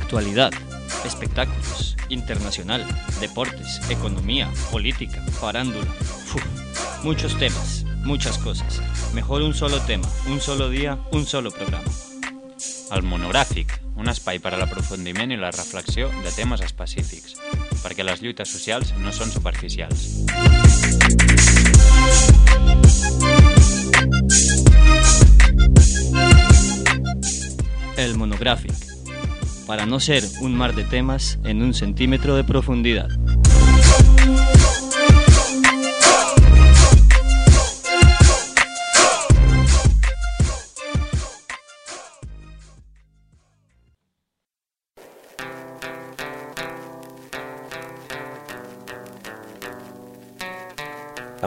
Actualidad, espectáculos, internacional, deportes, economía, política, farándula. Uf, muchos temas, muchas cosas. Mejor un solo tema, un solo día, un solo programa. El monogràfic, un espai per a l'aprofundiment i la reflexió de temes específics, perquè les lluites socials no són superficials. El monográfic, para no ser un mar de temas en un centímetro de profundidad.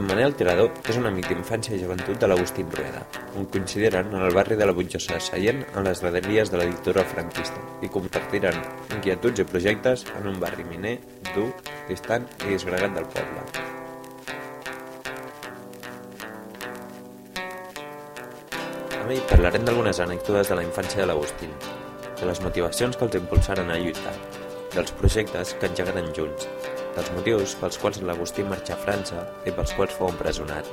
En Manel Tirador és un amic d'infància i joventut de l'Agustín Rueda, on coincidiran en el barri de la Butjosa de Seient en les graderies de la dictadura franquista i compartiran inquietuds i projectes en un barri miner, dur, distant i disgregat del poble. Amb ell parlarem d'algunes anècdotes de la infància de l'Agustín, de les motivacions que els impulsaren a lluitar, dels projectes que engegaren junts, dels motius pels quals l'Agustí marxa a França i pels quals fou empresonat,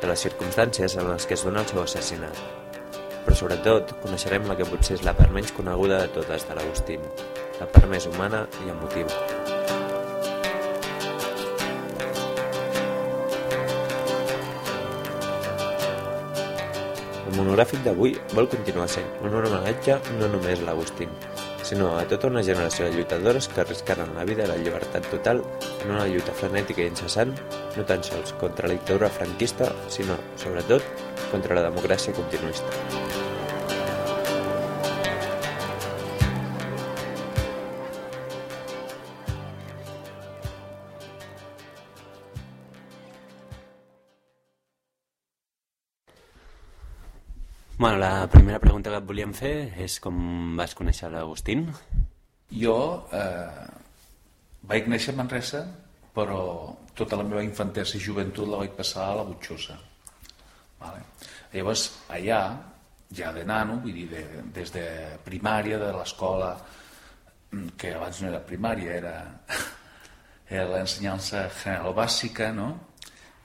de les circumstàncies en les que es dona el seu assassinat. Però sobretot coneixerem la que potser és la part menys coneguda de totes de l'Agustín, la part més humana i emotiva. El monogràfic d'avui vol continuar sent un homenatge no només l'Agustín, sinó a tota una generació de lluitadores que arriscaren la vida i la llibertat total en una lluita frenètica i incessant, no tan sols contra la dictadura franquista, sinó, sobretot, contra la democràcia continuista. Bueno, la primera pregunta que et volíem fer és com vas conèixer l'Agustín? Jo eh, vaig néixer a Manresa, però tota la meva infantesa i joventut la vaig passar a la Butxosa. Vale. Llavors, allà, ja de nano, vull dir, de, des de primària, de l'escola, mm, que abans no era primària, era, era l'ensenyança general bàsica, no?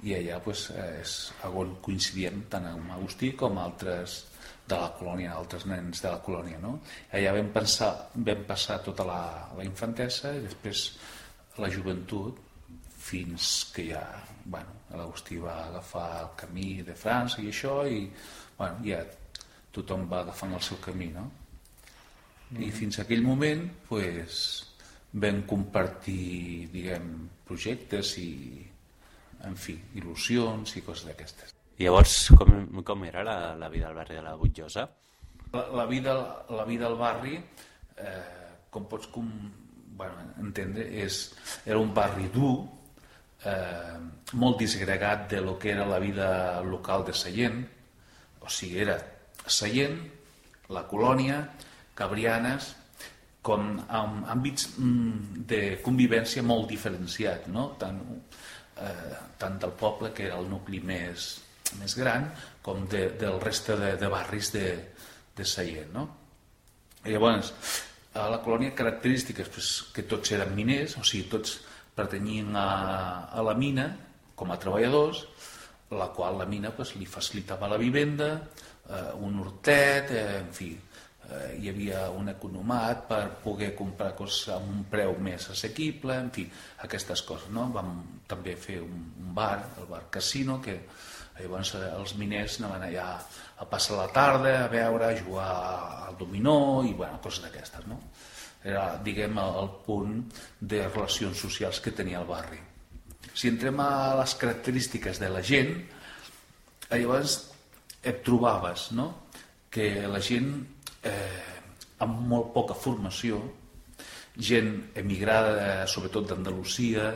I allà pues, és on coincidíem tant amb Agustí com altres de la colònia, altres nens de la colònia. No? Allà vam, pensar, vam passar tota la, la infantesa i després la joventut fins que ja bueno, l'Agustí va agafar el camí de França i això i bueno, ja tothom va agafant el seu camí. No? Mm. I fins a aquell moment pues, vam compartir diguem, projectes i, en fi, il·lusions i coses d'aquestes. I llavors, com, com era la, la vida al barri de la Butjosa? La, la, vida, la vida al barri, eh, com pots com, bueno, entendre, és, era un barri dur, eh, molt disgregat de lo que era la vida local de Sallent, o sigui, era Sallent, la colònia, Cabrianes, com amb àmbits mm, de convivència molt diferenciat, no? tant eh, tant del poble, que era el nucli més, més gran, com de, del reste de, de barris de, de Seient. No? Llavors, a la colònia característiques pues, que tots eren miners, o sigui, tots pertanyien a, a la mina com a treballadors, la qual la mina pues, li facilitava la vivenda, eh, un hortet, eh, en fi, eh, hi havia un economat per poder comprar coses amb un preu més assequible, en fi, aquestes coses. No? Vam també fer un, un bar, el bar Casino, que llavors eh, els miners anaven allà a passar la tarda, a veure, a jugar al dominó i bueno, coses d'aquestes. No? Era, diguem, el, punt de relacions socials que tenia el barri. Si entrem a les característiques de la gent, llavors et trobaves no? que la gent eh, amb molt poca formació, gent emigrada sobretot d'Andalusia,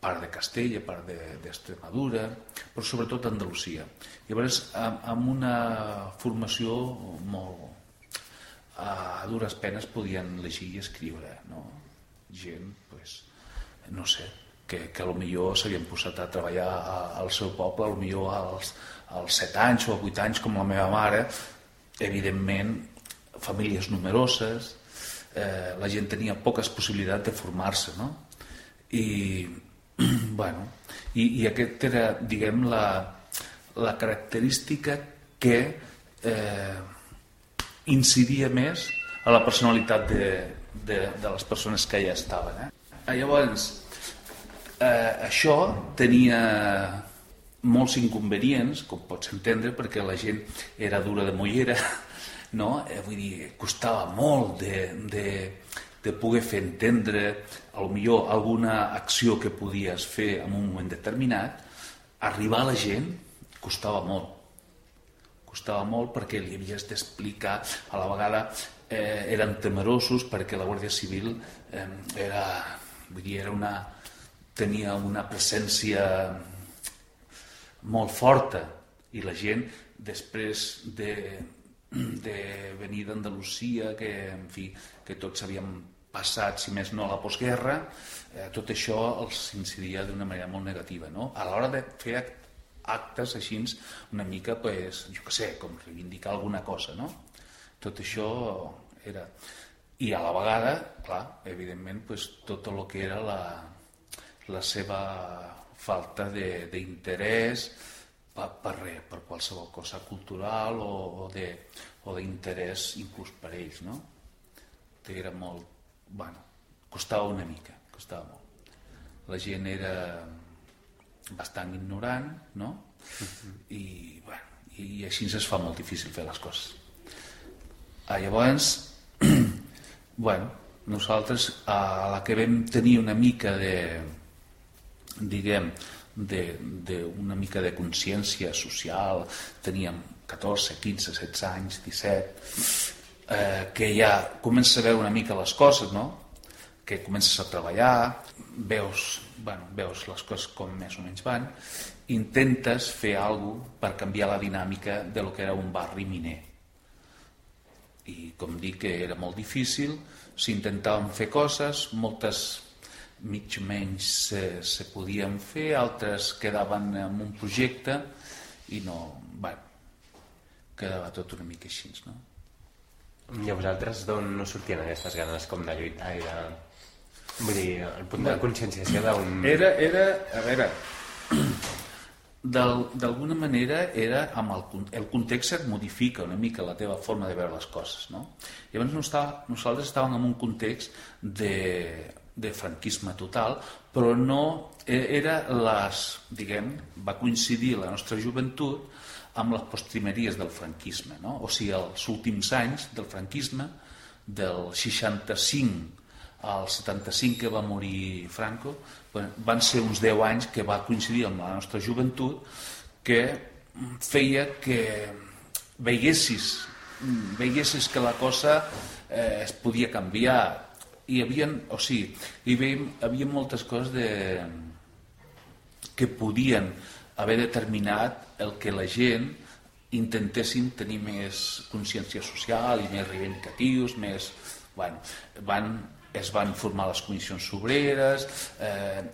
part de Castella, part d'Extremadura, de, però sobretot d'Andalusia. Llavors, amb, amb una formació molt... a dures penes podien llegir i escriure, no? Gent, pues, no sé, que, que millor s'havien posat a treballar al seu poble, millor als, als 7 anys o 8 anys, com la meva mare, evidentment famílies numeroses, eh, la gent tenia poques possibilitats de formar-se, no? I, bueno, i, i aquest era, diguem, la, la característica que eh, incidia més a la personalitat de, de, de les persones que allà estaven. Eh? Llavors, eh, això tenia molts inconvenients, com pots entendre, perquè la gent era dura de mollera, no? Eh, vull dir, costava molt de, de, de poder fer entendre a lo millor alguna acció que podies fer en un moment determinat, arribar a la gent costava molt. Costava molt perquè li havies d'explicar, a la vegada eh, eren temerosos perquè la Guàrdia Civil eh, era, vull dir, era una, tenia una presència molt forta i la gent després de, de venir d'Andalusia que, en fi, que tots havíem passat, si més no, la postguerra, eh, tot això els incidia d'una manera molt negativa. No? A l'hora de fer actes així una mica, pues, jo què sé, com reivindicar alguna cosa. No? Tot això era... I a la vegada, clar, evidentment, pues, tot el que era la, la seva falta d'interès per, per res, per qualsevol cosa cultural o, o d'interès inclús per ells, no? Era molt... Bueno, costava una mica, costava molt. La gent era bastant ignorant, no? I, bueno, i, i així es fa molt difícil fer les coses. Ah, llavors, bueno, nosaltres a la que vam tenir una mica de, diguem, d'una mica de consciència social, teníem 14, 15, 16 anys, 17, eh, que ja comença a veure una mica les coses, no? que comences a treballar, veus, bueno, veus les coses com més o menys van, intentes fer alguna per canviar la dinàmica de lo que era un barri miner. I com dic que era molt difícil, s'intentaven fer coses, moltes mig menys se, se podien fer, altres quedaven en un projecte i no, bueno, quedava tot una mica així, no? I a vosaltres d'on no sortien aquestes ganes com de lluitar i de... Vull dir, el punt de conscienciació d'un... Era, era, a veure, d'alguna manera era amb el, el context et modifica una mica la teva forma de veure les coses no? llavors nosaltres estàvem en un context de de franquisme total, però no e, era les, diguem, va coincidir la nostra joventut amb les postrimeries del franquisme, no? o sigui, els últims anys del franquisme, del 65 al 75 que va morir Franco, van ser uns 10 anys que va coincidir amb la nostra joventut que feia que veiessis, veiessis que la cosa eh, es podia canviar, hi havia, o sigui, hi havia, hi havia moltes coses de, que podien haver determinat el que la gent intentessin tenir més consciència social i més reivindicatius, més... Bueno, van, es van formar les comissions obreres, eh,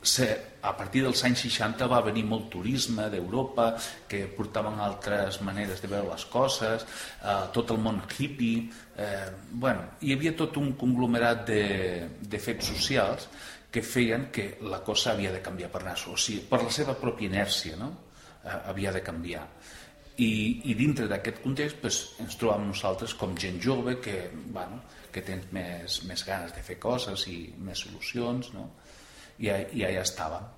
a partir dels anys 60 va venir molt turisme d'Europa que portaven altres maneres de veure les coses, eh, tot el món hippie, eh, bueno, hi havia tot un conglomerat de, de fets socials que feien que la cosa havia de canviar per nas, o sigui, per la seva pròpia inèrcia, no? eh, havia de canviar. I, i dintre d'aquest context pues, ens trobam nosaltres com gent jove que, bueno, que tens més, més ganes de fer coses i més solucions, no? I, i allà estàvem.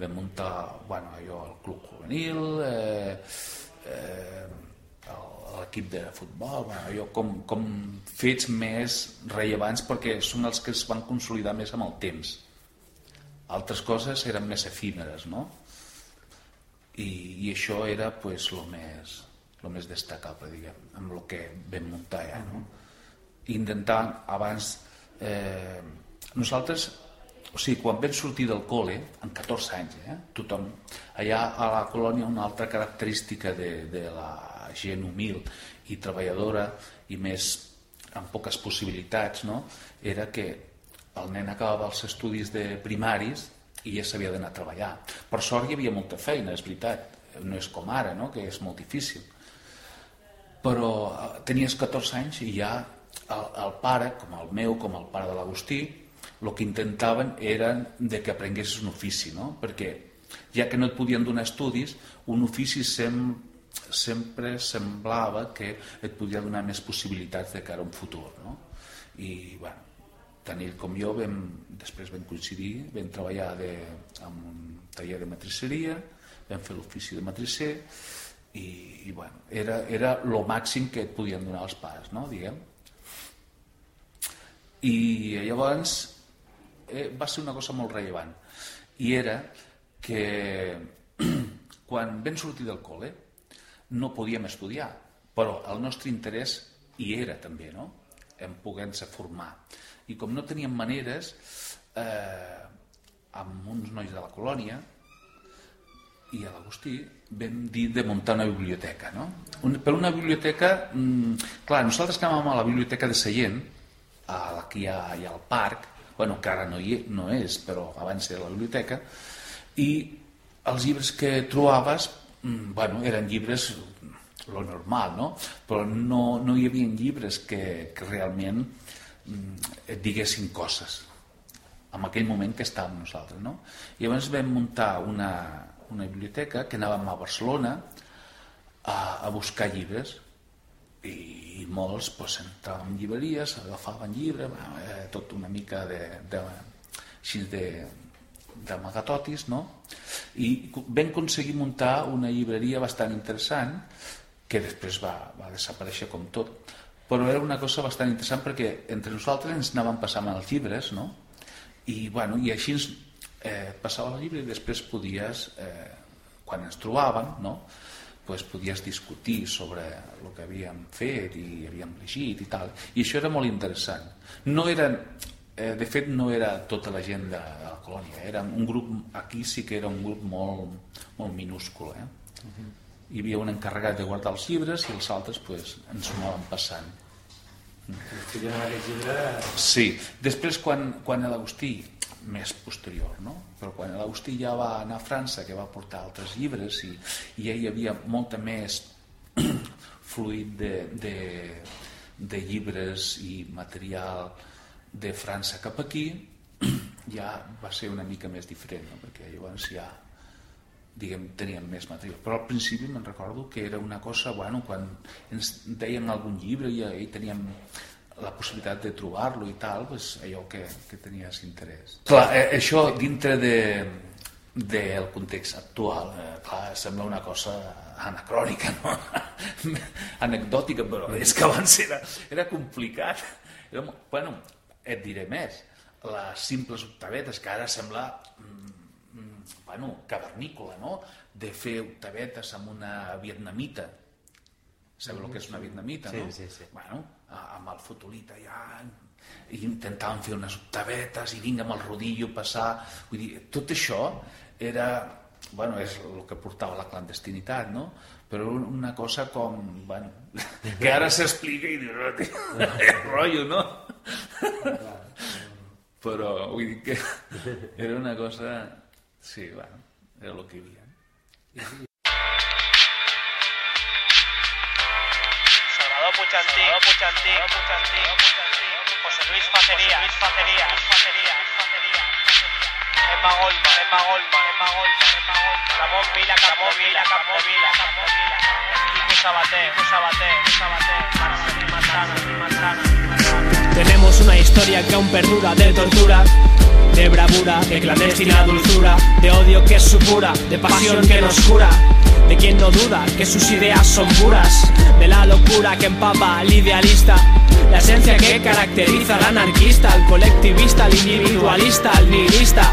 Vam muntar bueno, allò, el club juvenil, eh, eh, l'equip de futbol, bueno, allò com, com fets més rellevants perquè són els que es van consolidar més amb el temps. Altres coses eren més efímeres, no? I, i això era pues, lo més, lo més destacable, diguem, amb el que vam muntar ja, no? Intentar abans... Eh, nosaltres o sigui, quan vam sortir del col·le, amb 14 anys, eh, tothom, allà a la colònia una altra característica de, de la gent humil i treballadora i més amb poques possibilitats, no? era que el nen acabava els estudis de primaris i ja s'havia d'anar a treballar. Per sort hi havia molta feina, és veritat, no és com ara, no? que és molt difícil. però eh, tenies 14 anys i ja el, el pare, com el meu, com el pare de l'Agustí, el que intentaven era de que aprenguessis un ofici, no? perquè ja que no et podien donar estudis, un ofici sem, sempre semblava que et podia donar més possibilitats de cara a un futur. No? I, bueno, tant ell com jo vam, després vam coincidir, vam treballar de, en un taller de matrisseria, vam fer l'ofici de matrisser i, i bueno, era, era lo màxim que et podien donar els pares, no? diguem. I llavors eh, va ser una cosa molt rellevant i era que quan vam sortir del col·le no podíem estudiar, però el nostre interès hi era també, no? en poder-se formar i com no teníem maneres eh, amb uns nois de la colònia i a l'Agustí vam dir de muntar una biblioteca no? Per una biblioteca mmm, clar, nosaltres que anàvem a la biblioteca de Seyent a la que hi ha, hi ha al parc bueno, que ara no, hi, no és però abans era la biblioteca i els llibres que trobaves mmm, bueno, eren llibres lo normal, no? però no, no hi havia llibres que, que realment Mm, et diguessin coses en aquell moment que estàvem nosaltres. No? I llavors vam muntar una, una biblioteca que anàvem a Barcelona a, a buscar llibres i, molts pues, entraven en llibreries, agafaven llibres, eh, tot una mica de, de, així de, d'amagatotis, no? I vam aconseguir muntar una llibreria bastant interessant que després va, va desaparèixer com tot, però era una cosa bastant interessant perquè entre nosaltres ens anàvem passant els llibres no? i, bueno, i així ens, eh, passava el llibre i després podies eh, quan ens trobàvem no? Pues podies discutir sobre el que havíem fet i havíem llegit i tal i això era molt interessant no eren, eh, de fet no era tota la gent de, de la colònia era un grup, aquí sí que era un grup molt, molt minúscul eh? Uh -huh hi havia un encarregat de guardar els llibres i els altres pues, ens ho anaven passant. Sí, després quan, quan l'Agustí, més posterior, no? Però quan l'Agustí ja va anar a França, que va portar altres llibres i, i ja hi havia molta més fluid de, de, de llibres i material de França cap aquí, ja va ser una mica més diferent, no? perquè llavors ja diguem, teníem més material. Però al principi me'n recordo que era una cosa, bueno, quan ens deien algun llibre i, i teníem la possibilitat de trobar-lo i tal, pues, allò que, que tenies interès. Clar, eh, això dintre de, del context actual, eh, clar, sembla una cosa anacrònica, no? anecdòtica, però és que abans era, era complicat. Era, bueno, et diré més, les simples octavetes, que ara sembla mm, bueno, cavernícola, no? de fer octavetes amb una vietnamita. Sabeu el que és una vietnamita, sí, no? Sí, sí. Bueno, amb el fotolita ja i intentàvem fer unes octavetes i vinga amb el rodillo passar vull dir, tot això era bueno, és el que portava la clandestinitat no? però una cosa com bueno, que ara s'explica i dius rotllo, no? però vull dir que era una cosa Sí, bueno, era el que hi havia. Tenemos una historia que aún perdura de tortura de bravura, de clandestina dulzura, de odio que es de pasión que nos cura, de quien no duda que sus ideas son puras, de la locura que empapa al idealista, la esencia que caracteriza al anarquista, al colectivista, al individualista, al nihilista.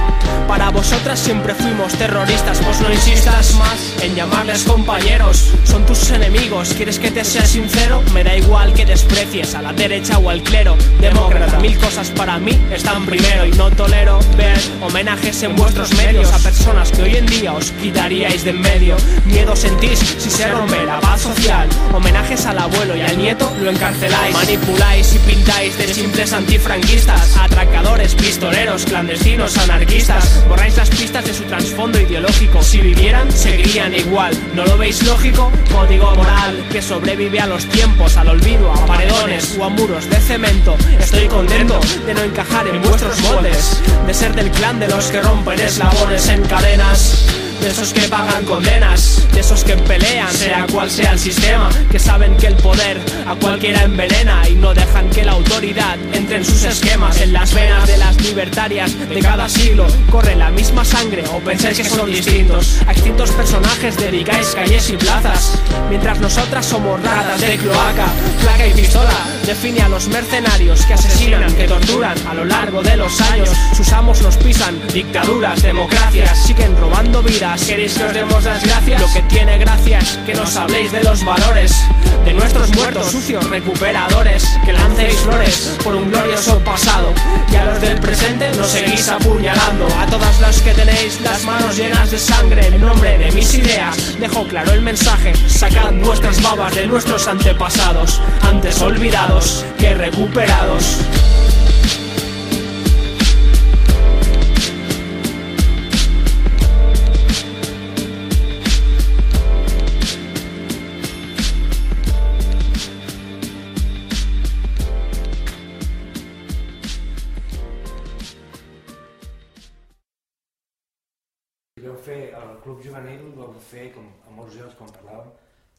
Para vosotras siempre fuimos terroristas, vos no insistas más en llamarles compañeros, son tus enemigos, ¿quieres que te sea sincero? Me da igual que desprecies a la derecha o al clero, demócrata, mil cosas para mí están primero y no tolero ver homenajes en vuestros medios a personas que hoy en día os quitaríais de en medio. Miedo sentís si se rompe la paz social. Homenajes al abuelo y al nieto lo encarceláis. Manipuláis y pintáis de simples antifranquistas, atracadores, pistoleros, clandestinos, anarquistas. Borráis las pistas de su trasfondo ideológico. Si vivieran, seguirían igual. ¿No lo veis lógico? Código moral que sobrevive a los tiempos, al olvido, a paredones o a muros de cemento. Estoy contento de no encajar en vuestros moldes, de ser del clan de los que rompen eslabones en cadenas de esos que pagan condenas, de esos que pelean, sea cual sea el sistema, que saben que el poder a cualquiera envenena y no dejan que la autoridad entre en sus esquemas. En las venas de las libertarias de cada siglo corre la misma sangre o pensáis que son distintos. A distintos personajes dedicáis calles y plazas, mientras nosotras somos ratas de cloaca, placa y pistola. Define a los mercenarios que asesinan, que torturan a lo largo de los años. Sus amos nos pisan, dictaduras, democracias, siguen robando vidas ¿Queréis que os demos las gracias? Lo que tiene gracia es que nos habléis de los valores De nuestros muertos sucios recuperadores Que lancéis flores por un glorioso pasado. Y a los del presente nos seguís apuñalando. A todas las que tenéis las manos llenas de sangre En nombre de mis ideas dejo claro el mensaje. Sacad vuestras babas de nuestros antepasados Antes olvidados que recuperados el club juvenil, vau fer, com a molts jocs, com parlàvem,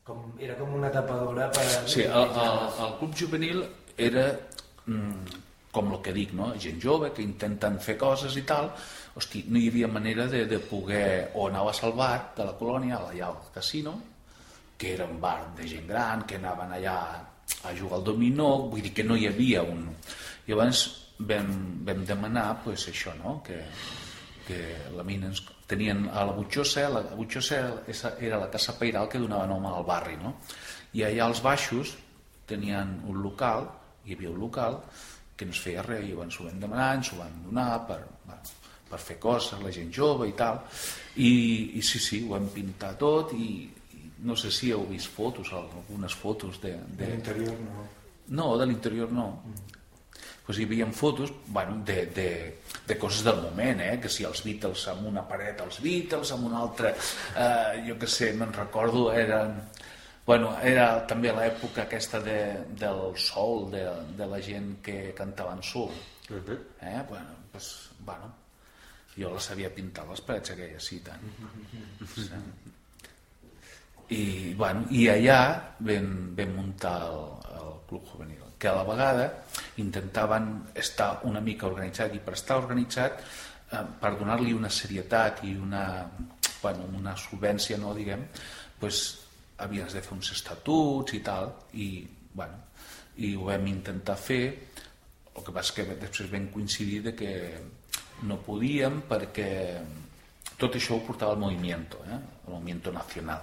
com, era com una tapadora per... Sí, el, el, el club juvenil era mm, com el que dic, no? gent jove que intenten fer coses i tal, hosti, no hi havia manera de, de poder o anaves al bar de la colònia, allà al casino, que era un bar de gent gran, que anaven allà a jugar al dominó, vull dir que no hi havia un... Llavors vam, vam demanar pues, això, no? que, que la mina ens tenien a la Butxossa, la Butxossa era la casa pairal que donava nom al barri, no? I allà als baixos tenien un local, hi havia un local que no es feia res, i llavors ho vam demanar, ens ho van donar per, per fer coses, la gent jove i tal, i, i sí, sí, ho vam pintar tot i, i no sé si heu vist fotos, algunes fotos de... De, de l'interior no. No, de l'interior no. Mm pues hi havia fotos bueno, de, de, de coses del moment, eh? que si els Beatles amb una paret, els Beatles amb una altra, eh, jo que sé, me'n recordo, eren, bueno, era també l'època aquesta de, del sol, de, de la gent que cantaven sol. Uh -huh. eh? bueno, pues, bueno, jo la sabia pintar les parets aquelles, sí, tant. Uh -huh. sí. I, bueno, i allà vam, vam muntar el, el Club Juvenil que a la vegada intentaven estar una mica organitzat i per estar organitzat eh, per donar-li una serietat i una, bueno, una solvència no, diguem, pues, havies de fer uns estatuts i tal i, bueno, i ho vam intentar fer el que passa que després vam coincidir de que no podíem perquè tot això ho portava el moviment, eh? el moviment nacional.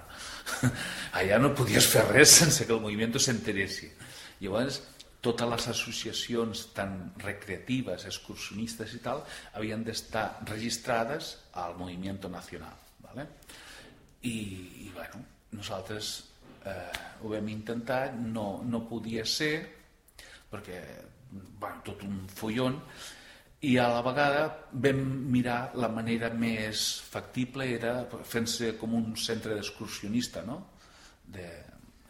Allà no podies fer res sense que el moviment s'enteressi. Llavors, totes les associacions tan recreatives, excursionistes i tal, havien d'estar registrades al Moviment Nacional. ¿vale? I, i bueno, nosaltres eh, ho vam intentar, no, no podia ser, perquè bueno, tot un follon, i a la vegada vam mirar la manera més factible era fent-se com un centre d'excursionista, no? de,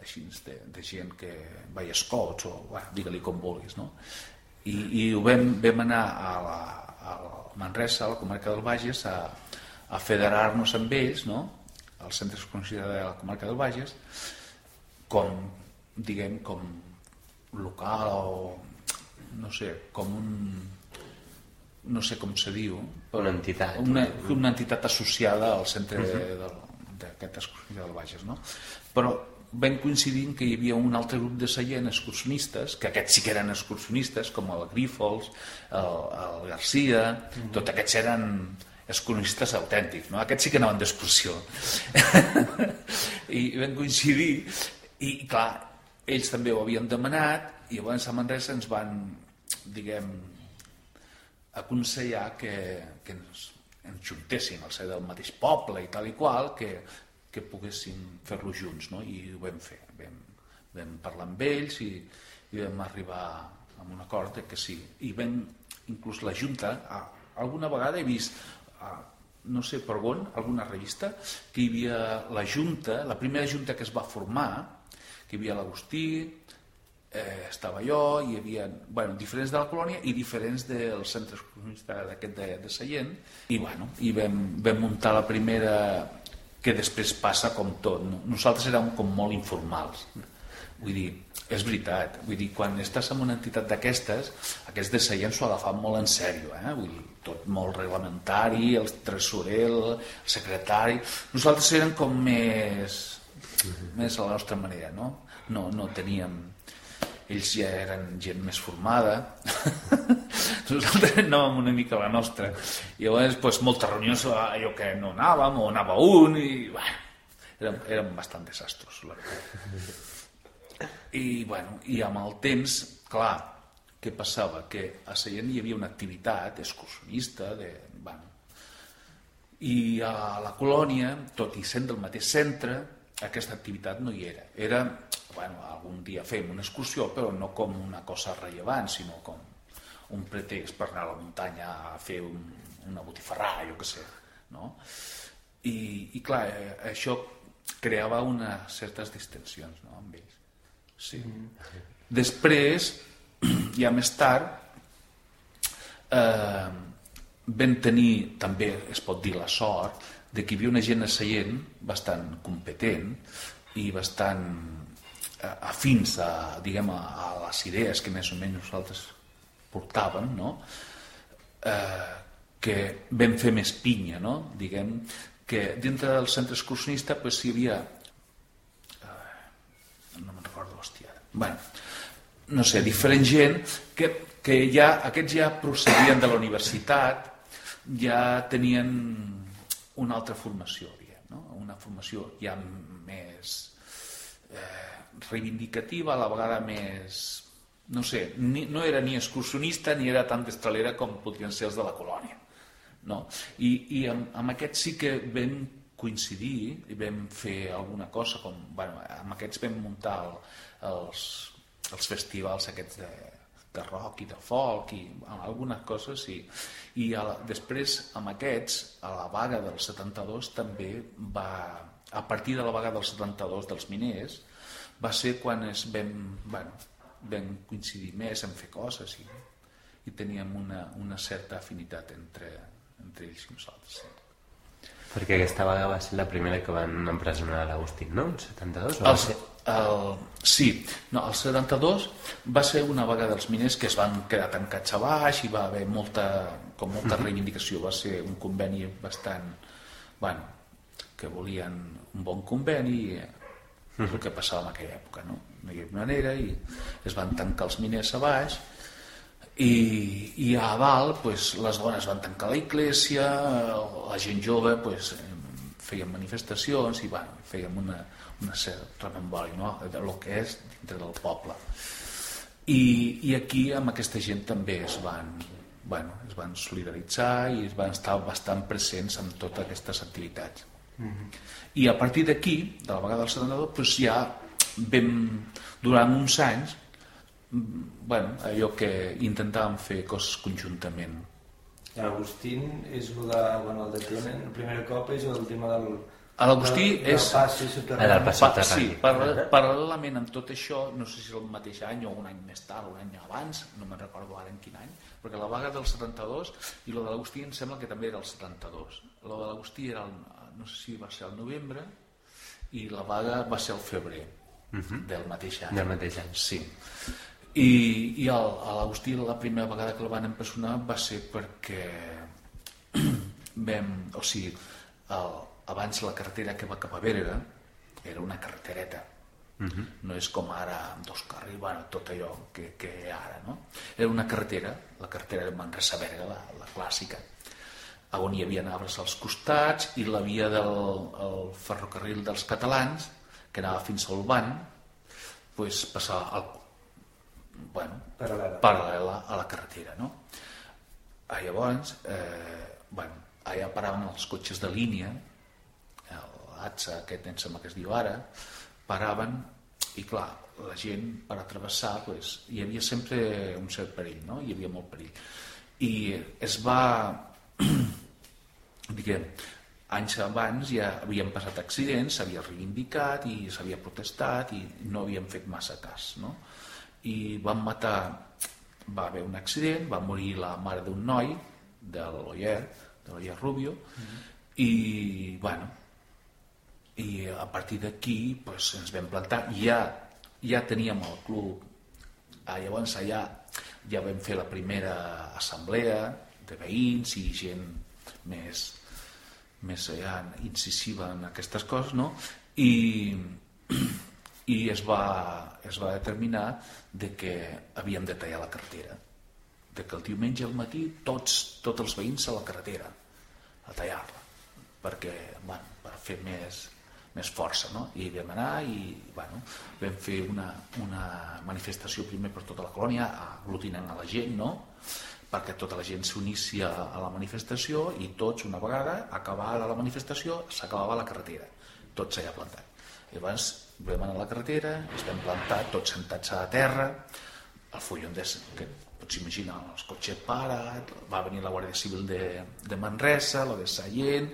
així de, de gent que veia escots o digue-li com vulguis no? I, i ho vam, vam anar a, la, a Manresa, a la comarca del Bages a, a federar-nos amb ells no? al centre de la comarca del Bages com diguem com local o no sé, com un no sé com se diu una entitat una, una entitat associada al centre uh -huh. d'aquest excursió del Bages no? però vam coincidir que hi havia un altre grup de seient excursionistes, que aquests sí que eren excursionistes, com el Grífols, el, el Garcia, mm -hmm. tots aquests eren excursionistes autèntics, no? aquests sí que anaven d'excursió. I vam coincidir, i clar, ells també ho havien demanat, i llavors a Manresa ens van, diguem, aconsellar que, que ens, ens juntéssim al ser del mateix poble i tal i qual, que, que poguéssim fer-lo junts, no? i ho vam fer. Vam, vam parlar amb ells i, i vam arribar a un acord de que sí. I vam, inclús la Junta, a, alguna vegada he vist, a, no sé per on, alguna revista, que hi havia la Junta, la primera Junta que es va formar, que hi havia l'Agustí, eh, estava jo, hi havia bueno, diferents de la colònia i diferents del centre d'aquest de, de Sallent i, bueno, i vam, vam muntar la primera que després passa com tot. No? Nosaltres érem com molt informals. Vull dir, és veritat, vull dir, quan estàs en una entitat d'aquestes, aquests de Sallent s'ho agafat molt en sèrio, eh? vull dir, tot molt reglamentari, el tresorer, el secretari... Nosaltres érem com més, més a la nostra manera, no? No, no teníem ells ja eren gent més formada nosaltres anàvem una mica a la nostra i llavors pues, moltes reunions allò que no anàvem o anava un i bueno, érem, érem bastant desastres la veritat. i bueno i amb el temps clar què passava? que a Sallent hi havia una activitat excursionista de, bueno, i a la colònia tot i sent del mateix centre aquesta activitat no hi era era bueno, algun dia fem una excursió, però no com una cosa rellevant, sinó com un pretext per anar a la muntanya a fer un, una botifarrà, jo què sé. No? I, I clar, eh, això creava unes certes distensions no, amb ells. Sí. Mm. Després, ja més tard, eh, vam tenir també, es pot dir, la sort de que hi havia una gent asseient bastant competent i bastant afins a, diguem, a, a les idees que més o menys nosaltres portàvem, no? eh, que vam fer més pinya, no? diguem, que dintre del centre excursionista pues, hi havia eh, no me'n recordo l'hòstia bueno, no sé, diferent gent que, que ja, aquests ja procedien de la universitat ja tenien una altra formació diguem, no? una formació ja més eh, reivindicativa, a la vegada més... No sé, ni, no era ni excursionista ni era tan destralera com podrien ser els de la colònia. No? I, i amb, amb aquests sí que vam coincidir i vam fer alguna cosa, com, bueno, amb aquests vam muntar el, els, els festivals aquests de, de rock i de folk i algunes coses sí. i a la, després amb aquests a la vaga del 72 també va a partir de la vaga del 72 dels miners va ser quan es vam, bueno, vam coincidir més en fer coses i, i teníem una, una certa afinitat entre, entre ells i nosaltres. Sí. Perquè aquesta vaga va ser la primera que van empresonar l'Agustín, no? El 72? O el, ser... el, sí, no, el 72 va ser una vaga dels miners que es van quedar tancats a baix i va haver molta, com molta reivindicació. Va ser un conveni bastant... Bueno, que volien un bon conveni el que passava en aquella època no? no hi havia manera i es van tancar els miners a baix i, i a dalt pues, les dones van tancar la iglesia la gent jove pues, feien manifestacions i bueno, fèiem una, una cert remembori no? del que és dintre del poble i, i aquí amb aquesta gent també es van, bueno, es van solidaritzar i es van estar bastant presents en totes aquestes activitats mm -hmm. I a partir d'aquí, de la vegada del 72, doncs ja vam, durant uns anys, bueno, allò que intentàvem fer coses conjuntament. Agustín és el de, bueno, el de Clement, el primer cop és el tema del, L'Agustí és... del passi pa, sí, paral paral·lelament amb tot això, no sé si el mateix any o un any més tard, un any abans, no me'n recordo ara en quin any, perquè la vaga del 72 i la de l'Agustí em sembla que també era el 72. La de l'Agustí era el, no sé si va ser el novembre i la vaga va ser el febrer uh mhm. -huh. del mateix any. Del mateix any. Sí. I, i l'Agustí la primera vegada que el van empresonar va ser perquè vam, o sigui, el, abans la carretera que va cap a Berga era una carretereta Uh mhm. -huh. no és com ara amb dos carrils, bueno, tot allò que, que ara, no? Era una carretera, la carretera de Manresa-Berga, la, la clàssica, on hi havia arbres als costats i la via del el ferrocarril dels catalans que anava fins al Ban pues, passava al, bueno, paral·lela. paral·lela a la carretera no? Ah, llavors, eh, bueno, allà paraven els cotxes de línia, l'ATSA, aquest em sembla que es diu ara, paraven i clar, la gent per atrevessar pues, hi havia sempre un cert perill, no? hi havia molt perill. I es va, diguem, anys abans ja havien passat accidents, s'havia reivindicat i s'havia protestat i no havien fet massa cas. No? I van matar, va haver un accident, va morir la mare d'un noi, de l'Oyer, de l'Oyer Rubio, mm -hmm. i bueno, i a partir d'aquí pues, ens vam plantar, ja, ja teníem el club, ah, llavors allà ja vam fer la primera assemblea de veïns i gent més, més allà, incisiva en aquestes coses, no? I, i es va, es va determinar de que havíem de tallar la carretera de que el diumenge al matí tots, tots els veïns a la carretera a tallar-la perquè, bueno, per fer més, més força, no? I vam anar i, bueno, vam fer una, una manifestació primer per tota la colònia, aglutinant a la gent, no? Perquè tota la gent s'unissia a la manifestació i tots, una vegada, acabada la manifestació, s'acabava la carretera, tots s'allà plantat. Llavors vam anar a la carretera, ens vam plantar tots sentats a la terra, el fullon de, que pots imaginar, els cotxes parat, va venir la Guàrdia Civil de, de Manresa, la de Sallent,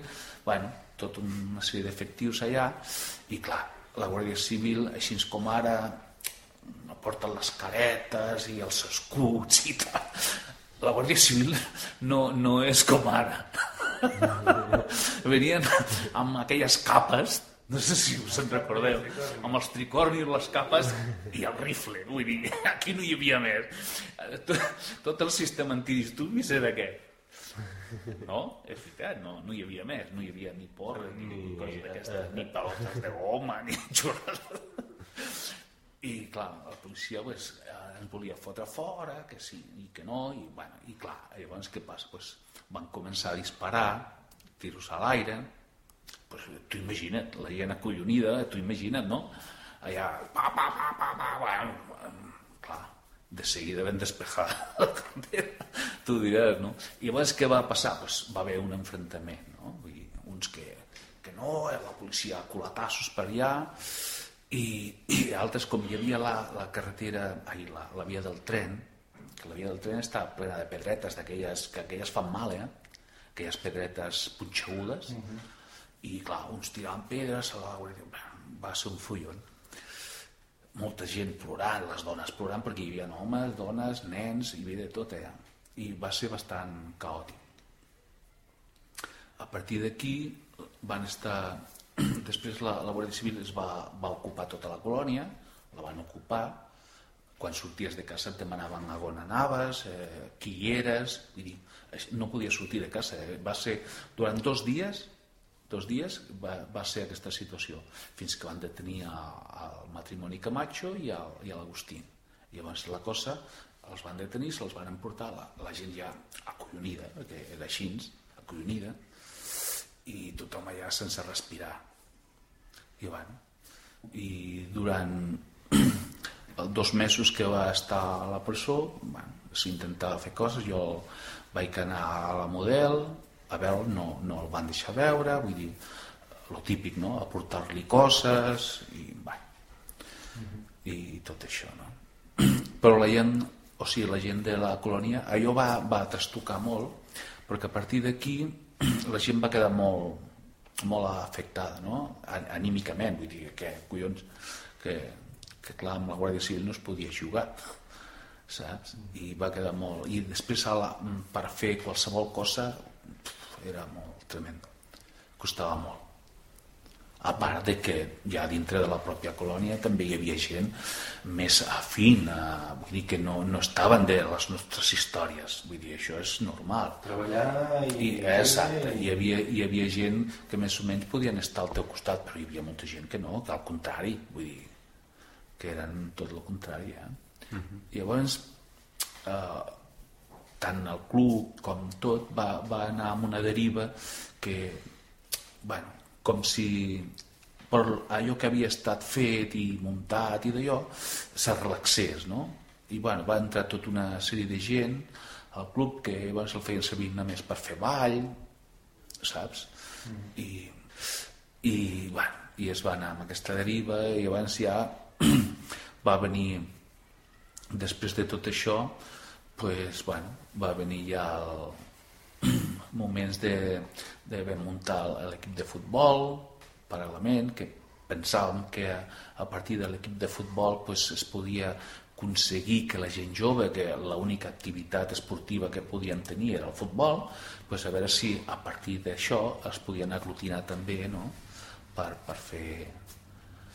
bueno, tota una sèrie d'efectius allà, i clar, la Guàrdia Civil, així com ara, no porten les caretes i els escuts i tal. La Guàrdia Civil no, no és com ara. Venien amb aquelles capes no sé si us en recordeu, amb els tricornis, les capes i el rifle, vull dir, aquí no hi havia més. Tot, tot el sistema antidisturbis era aquest. No? És veritat, no, no hi havia més, no hi havia ni porra, ni, ni coses d'aquestes, ni pelotes de goma, ni xurres. I clar, la policia pues, ens volia fotre fora, que sí i que no, i, bueno, i clar, llavors què passa? Pues, van començar a disparar, tiros a l'aire, pues, tu imagina't, la gent acollonida, tu imagina't, no? Allà, pa, pa, pa, pa, pa, bueno, clar, de seguida vam despejar la frontera, tu diràs, no? I llavors què va passar? Pues va haver un enfrontament, no? Vull dir, uns que, que no, eh, la policia a colatassos per allà, i, i altres, com hi havia la, la carretera, ai, la, la via del tren, que la via del tren està plena de pedretes, d'aquelles que aquelles fan mal, eh? aquelles pedretes punxegudes, uh -huh i clar, uns tiraven pedres a la va ser un fullon molta gent plorant, les dones plorant perquè hi havia homes, dones, nens i havia de tot allà i va ser bastant caòtic. A partir d'aquí van estar després la, la Guàrdia Civil es va, va ocupar tota la colònia la van ocupar quan sorties de casa et demanaven a on anaves, eh, qui eres, dir, no podia sortir de casa. Eh? Va ser durant dos dies dos dies va, va ser aquesta situació, fins que van detenir el matrimoni Camacho i l'Agustí. Llavors la cosa els van detenir, se'ls van emportar, la, la gent ja acollonida, perquè era així, acollonida, i tothom allà sense respirar. I, bueno, i durant dos mesos que va estar a la presó, bueno, s'intentava fer coses, jo vaig anar a la model, a veure, no, no el van deixar veure, vull dir, lo típic, no? aportar-li coses i, bueno, uh -huh. i tot això, no? Però la gent, o sigui, la gent de la colònia, allò va, va trastocar molt, perquè a partir d'aquí la gent va quedar molt, molt afectada, no? Anímicament, vull dir, que, collons, que, que clar, amb la Guàrdia Civil no es podia jugar, saps? I va quedar molt... I després, la, per fer qualsevol cosa, era molt tremendo, costava molt. A part de que ja dintre de la pròpia colònia també hi havia gent més afina, vull dir que no, no estaven de les nostres històries, vull dir, això és normal. Treballar i... I, exacte, hi havia, hi havia gent que més o menys podien estar al teu costat, però hi havia molta gent que no, que al contrari, vull dir, que eren tot el contrari. Eh? Uh -huh. Llavors, eh, tant el club com tot va, va anar amb una deriva que, bueno, com si per allò que havia estat fet i muntat i d'allò, se relaxés, no? I bueno, va entrar tota una sèrie de gent al club que llavors el feien servir només per fer ball, saps? I, i, bueno, i es va anar amb aquesta deriva i abans ja va venir després de tot això pues, bueno, va venir ja el, moments de, de ben muntar l'equip de futbol paral·lelament que pensàvem que a partir de l'equip de futbol pues, es podia aconseguir que la gent jove, que l'única activitat esportiva que podien tenir era el futbol, pues a veure si a partir d'això es podien aglutinar també no? per, per fer...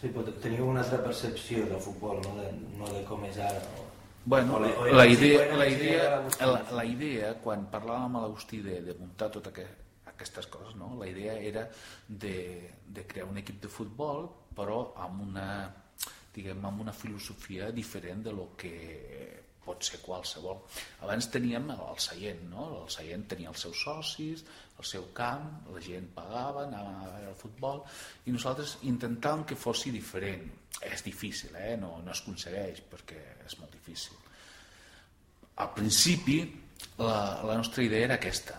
Sí, però teniu una altra percepció del futbol, no de, no de com és ara. O... Bueno, la- idea, la, idea, la, la idea, quan parlàvem amb l'Agustí de, de muntar totes aquestes coses, no? la idea era de, de crear un equip de futbol, però amb una, diguem, amb una filosofia diferent de lo que pot ser qualsevol. Abans teníem el seient, no? el seient tenia els seus socis, el seu camp, la gent pagava, anava a veure el futbol, i nosaltres intentàvem que fossi diferent. És difícil, eh? no, no es aconsegueix, perquè és molt difícil. Al principi, la, la nostra idea era aquesta,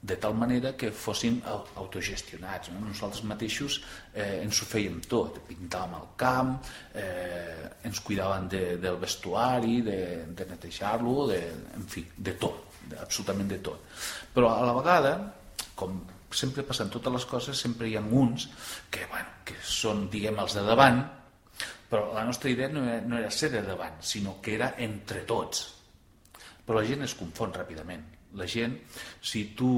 de tal manera que fóssim au- autogestionats. No? Nosaltres mateixos eh, ens ho fèiem tot, pintàvem el camp, eh, ens cuidaven de, del vestuari, de, de netejar-lo, de, en fi, de tot, de, absolutament de tot. Però a la vegada, com sempre passen totes les coses, sempre hi ha uns que, bueno, que són, diguem, els de davant, però la nostra idea no era, no era ser de davant, sinó que era entre tots. Però la gent es confon ràpidament. La gent, si tu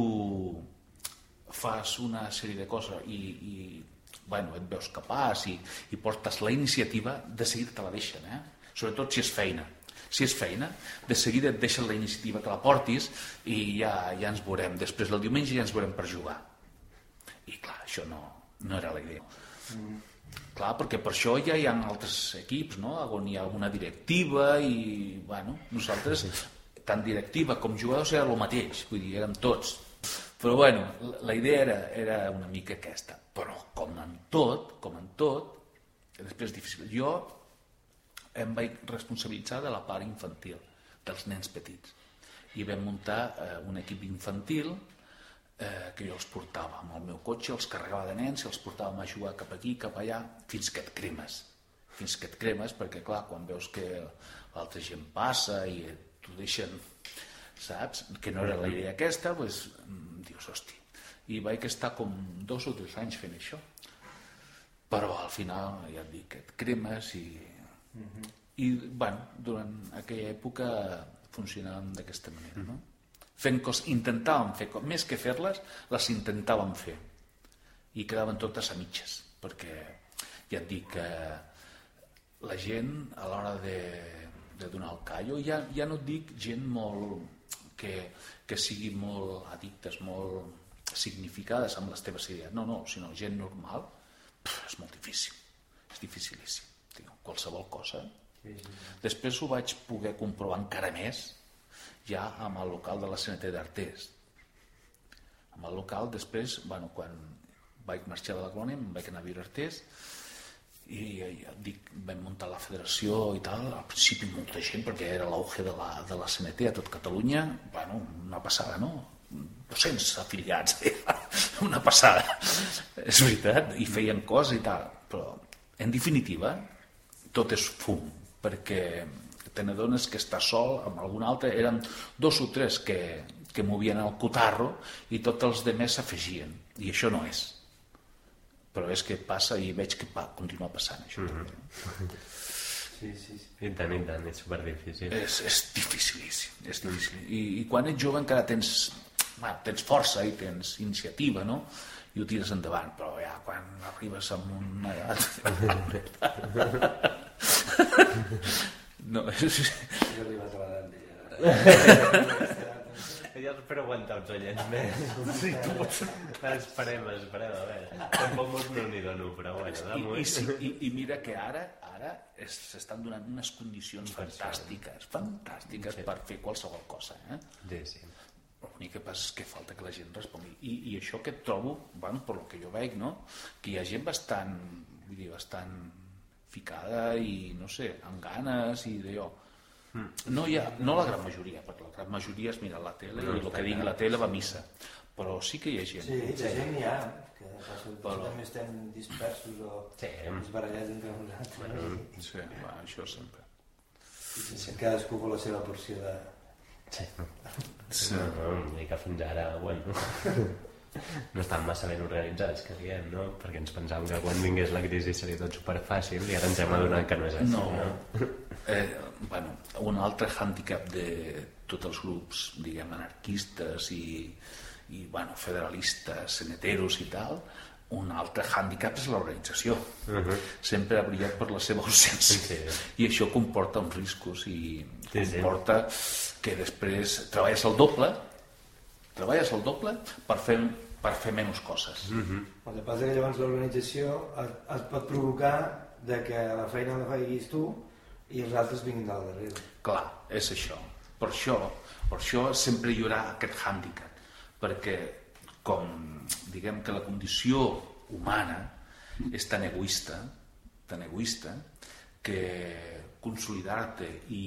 fas una sèrie de coses i, i bueno, et veus capaç i, i portes la iniciativa, de seguida te la deixen, eh? sobretot si és feina. Si és feina, de seguida et deixen la iniciativa que la portis i ja, ja ens veurem. Després del diumenge ja ens veurem per jugar. I clar, això no, no era la idea. Clar, perquè per això ja hi ha altres equips, no? on hi ha una directiva i, bueno, nosaltres, tant directiva com jugadors era el mateix, vull dir, érem tots. Però, bueno, la- idea era, era una mica aquesta. Però, com en tot, com en tot, després és difícil. Jo em vaig responsabilitzar de la part infantil, dels nens petits. I vam muntar eh, un equip infantil eh, que jo els portava amb el meu cotxe, els carregava de nens i els portàvem a jugar cap aquí, cap allà, fins que et cremes. Fins que et cremes, perquè clar, quan veus que l'altra gent passa i t'ho deixen, saps? Que no era la idea aquesta, doncs dius, hosti. I vaig estar com dos o tres anys fent això. Però al final, ja et dic, et cremes i... I, bueno, durant aquella època funcionàvem d'aquesta manera, no? Fent coses, intentàvem fer coses, més que fer-les, les intentàvem fer. I quedaven totes a mitges, perquè ja et dic que la gent, a l'hora de, de donar el callo, ja, ja no et dic gent molt que, que sigui molt addictes, molt significades amb les teves idees. No, no, sinó gent normal, pff, és molt difícil. És dificilíssim. Tio, qualsevol cosa. Després ho vaig poder comprovar encara més ja amb el local de la CNT d'Artés. Amb el local, després, bueno, quan vaig marxar de la colònia, em vaig anar a viure a Artés i ja dic, vam muntar la federació i tal, al principi molta gent perquè era l'auge de, la, de la CNT a tot Catalunya, bueno, una passada, no? 200 afiliats, una passada, és veritat, i feien coses i tal, però en definitiva tot és fum, perquè te n'adones que està sol amb algun altre, eren dos o tres que, que movien el cotarro i tots els demés s'afegien, i això no és però és que passa i veig que pa, continua passant això mm -hmm. Sí, sí, sí. I tant, i tant, és superdifícil. és, és dificilíssim, és difícil. I, i quan ets jove encara tens, bueno, tens força i tens iniciativa, no? I ho tires endavant, però ja quan arribes amb una edat... no, és, He arribat a l'edat de... Ja espero aguantar els oients més. Sí, tu pots... Esperem, esperem, a veure. Tampoc mos no n'hi dono, però bueno, de I, i, sí, i, i mira que ara ara es- s'estan donant unes condicions fantàstiques, fantàstiques per fer qualsevol cosa. Eh? Sí, sí. L'únic que passa és que falta que la gent respongui. I, i això que trobo, bueno, per lo que jo veig, no? que hi ha gent bastant, vull dir, bastant ficada i, no sé, amb ganes i d'allò. No, hi ha, no la gran majoria, perquè la gran majoria es mira la tele i el que digui la tele va a missa. Però sí que hi ha gent. Sí, de gent n'hi ha, que passa, Però- també estem dispersos o Sí. entre nosaltres. Sí, va, això sempre. Sí, cadascú vol la seva porció de... Sí. Sí. No, no, mica fins ara, bueno, no estan massa ben organitzats, que diem, no? Perquè ens pensàvem que quan vingués la crisi seria tot superfàcil i ara ens hem adonat que no és així, No. no? Eh, bueno, un altre hàndicap de tots els grups, diguem, anarquistes i, i bueno, federalistes, seneteros i tal, un altre hàndicap és l'organització. Sempre ha brillat per la seva ausència. Sí. I això comporta uns riscos i Sí, sí. comporta que després treballes el doble, treballes el doble per fer, per fer menys coses. El que passa que llavors l'organització es, es pot provocar de que la feina la facis tu i els altres vinguin del darrere. Clar, és això. Per això, per això sempre hi haurà aquest hàndicap, perquè com diguem que la condició humana és tan egoista, tan egoista, que consolidar-te i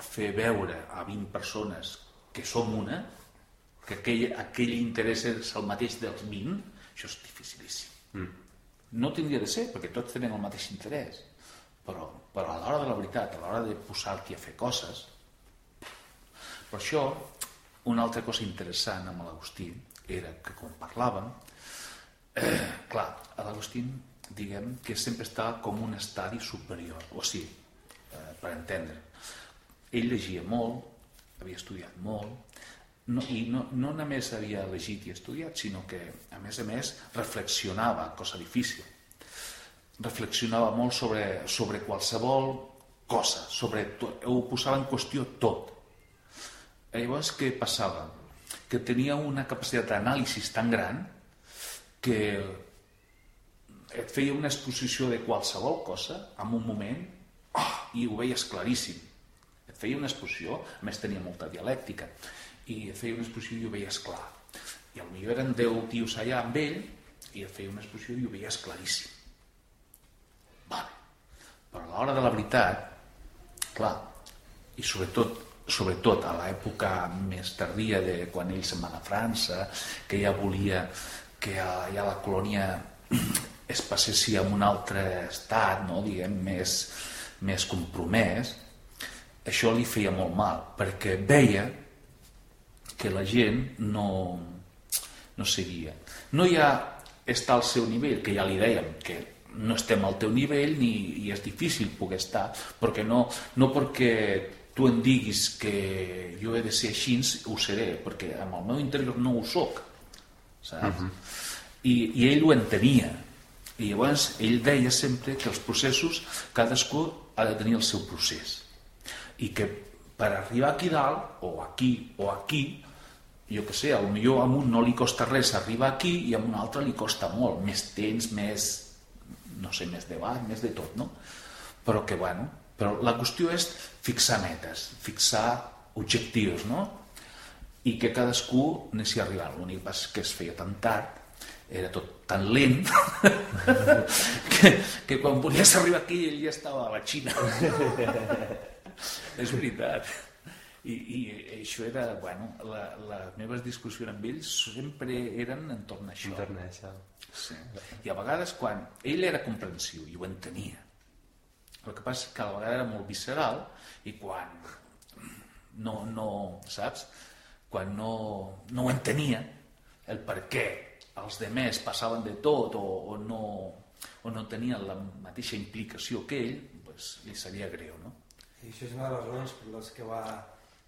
fer veure a 20 persones que som una, que aquell, aquell interès és el mateix dels 20, això és dificilíssim. No tindria de ser, perquè tots tenen el mateix interès, però, però a l'hora de la veritat, a l'hora de posar-t'hi a fer coses, per això, una altra cosa interessant amb l'Agustí era que quan parlàvem, eh, clar, a l'Agustín diguem que sempre està com un estadi superior, o sigui, eh, per entendre. Ell llegia molt, havia estudiat molt, no, i no, no només havia llegit i estudiat, sinó que, a més a més, reflexionava, cosa difícil. Reflexionava molt sobre, sobre qualsevol cosa, sobre tot, ho posava en qüestió tot. Llavors, què passava? Que tenia una capacitat d'anàlisi tan gran que et feia una exposició de qualsevol cosa en un moment oh, i ho veies claríssim. Et feia una exposició, a més tenia molta dialèctica, i et feia una exposició i ho veies clar. I potser eren 10 tios allà amb ell i et feia una exposició i ho veies claríssim. Vale. Però a l'hora de la veritat, clar, i sobretot sobretot a l'època més tardia de quan ell se'n va a França, que ja volia que ja la colònia es passessi a un altre estat, no, diguem, més, més compromès, això li feia molt mal, perquè veia que la gent no, no seguia. No ja està al seu nivell, que ja li dèiem que no estem al teu nivell ni, i és difícil poder estar, perquè no, no perquè tu em diguis que jo he de ser així, ho seré, perquè amb el meu interior no ho soc, saps? I, I ell ho entenia. I llavors ell deia sempre que els processos, cadascú ha de tenir el seu procés. I que per arribar aquí dalt, o aquí, o aquí, jo que sé, millor a un no li costa res arribar aquí i a un altre li costa molt, més temps, més, no sé, més debat, més de tot, no? Però que, bueno, però la qüestió és fixar metes, fixar objectius, no? I que cadascú anessi arribant. L'únic pas que es feia tan tard, era tot tan lent, que, que quan volies arribar aquí ell ja estava a la Xina. és veritat. I, I això era, bueno, la, les meves discussions amb ells sempre eren entorn a això. Torna a això. Sí. I a vegades quan ell era comprensiu i ho entenia, el que passa és que a la vegada era molt visceral i quan no, no saps? Quan no, no ho entenia, el per què els demés passaven de tot o, o, no, o no tenien la mateixa implicació que ell, pues, li seria greu, no? I això és una de les raons per les que va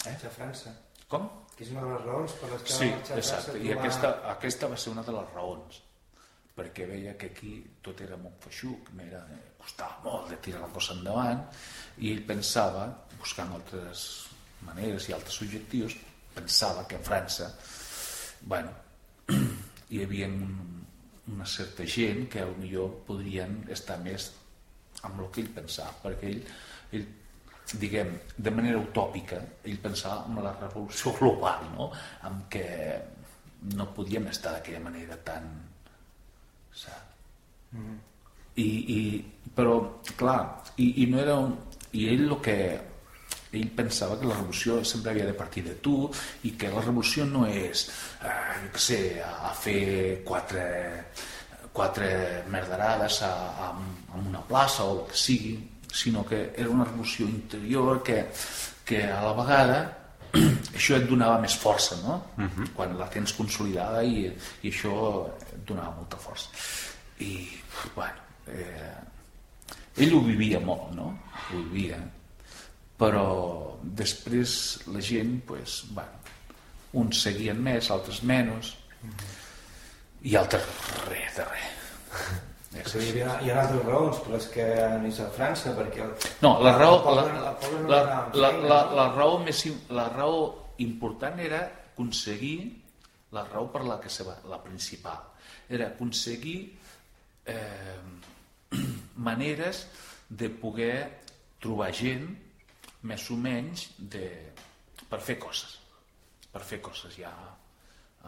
marxar a França. Com? Que és una de les raons per les que Sí, va marxar a exacte. França. I aquesta, aquesta va ser una de les raons perquè veia que aquí tot era molt feixuc, era, costava molt de tirar la cosa endavant i ell pensava, buscant altres maneres i altres objectius, pensava que a França bueno, hi havia un, una certa gent que millor podrien estar més amb el que ell pensava, perquè ell, ell diguem, de manera utòpica, ell pensava en la revolució global, no? amb què no podíem estar d'aquella manera tan... Saps? I, i, però, clar, i, i no era un... I ell el que, ell pensava que la revolució sempre havia de partir de tu i que la revolució no és, eh, què sé, a, a fer quatre, quatre merderades a, a, a una plaça o el que sigui, sinó que era una revolució interior que, que a la vegada això et donava més força, no? Uh -huh. Quan la tens consolidada i, i això et donava molta força. I, bueno, eh, ell ho vivia molt, no? Ho vivia. Però després la gent, pues, bueno, uns seguien més, altres menys, i altres res de res. Sí, hi, ha, hi ha altres raons per les que vist a França, perquè... El, No, la raó, la, la, amb la, la, la, raó més, la raó important era aconseguir la raó per la que se va, la principal, era aconseguir eh, maneres de poder trobar gent més o menys de, per fer coses, per fer coses ja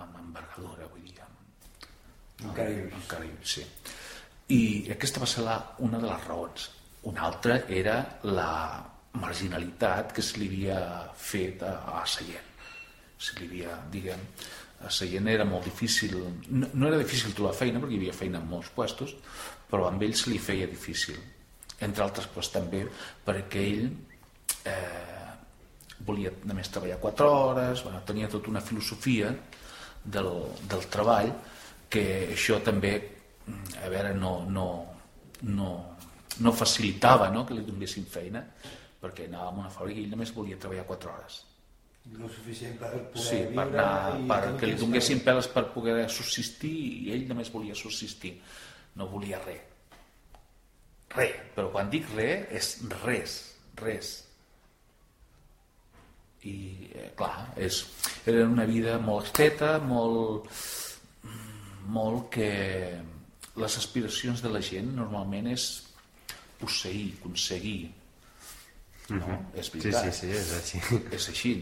amb envergadura, vull dir, amb, Increïbles. amb carills, sí. I aquesta va ser la, una de les raons. Una altra era la marginalitat que se li havia fet a, a Seient. Se li havia, diguem, a Seient era molt difícil, no, no era difícil trobar feina perquè hi havia feina en molts puestos, però amb ell se li feia difícil. Entre altres coses també perquè ell eh, volia només treballar 4 hores, bueno, tenia tota una filosofia del, del treball que això també a veure, no, no, no, no facilitava no, que li donessin feina perquè anava a una fàbrica i ell només volia treballar 4 hores. El suficient per poder sí, per, anar, i per que li donessin peles per poder subsistir i ell només volia subsistir. No volia res res, però quan dic res és res, res. I eh, clar és, era una vida molt esteta molt molt que les aspiracions de la gent normalment és posseir, aconseguir no? és Sí, veritat. sí, sí, és així. és així.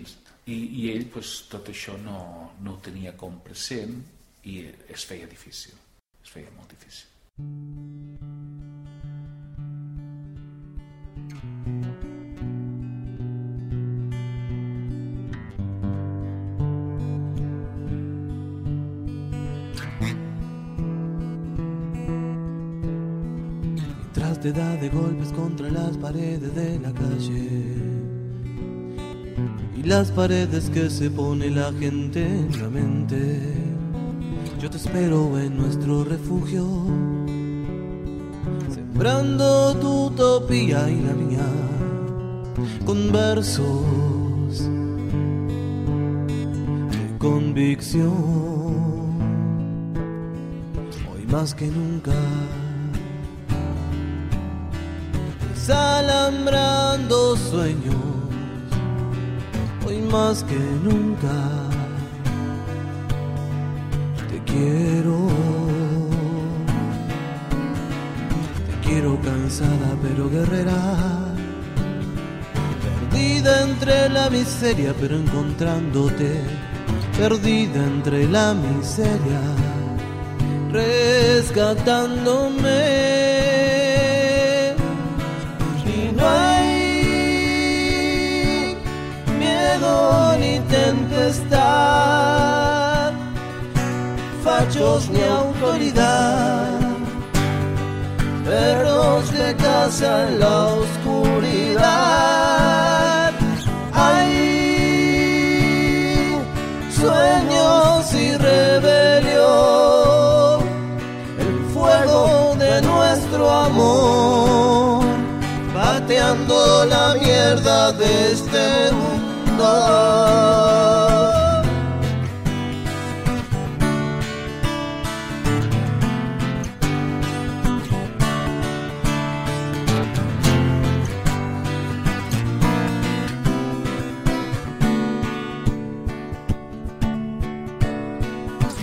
I, i ell pues, tot això no, no ho tenia com present i es feia difícil. Es feia molt difícil te da de golpes contra las paredes de la calle y las paredes que se pone la gente en la mente. Yo te espero en nuestro refugio, sembrando tu utopía y la mía, con versos de convicción. Hoy más que nunca desalambrando sueños, hoy más que nunca. Te quiero, te quiero cansada pero guerrera, perdida entre la miseria pero encontrándote, perdida entre la miseria, rescatándome ni tempestad, fachos ni autoridad, perros de casa en la oscuridad. Hay sueños y rebelión, el fuego de nuestro amor pateando la mierda de este mundo.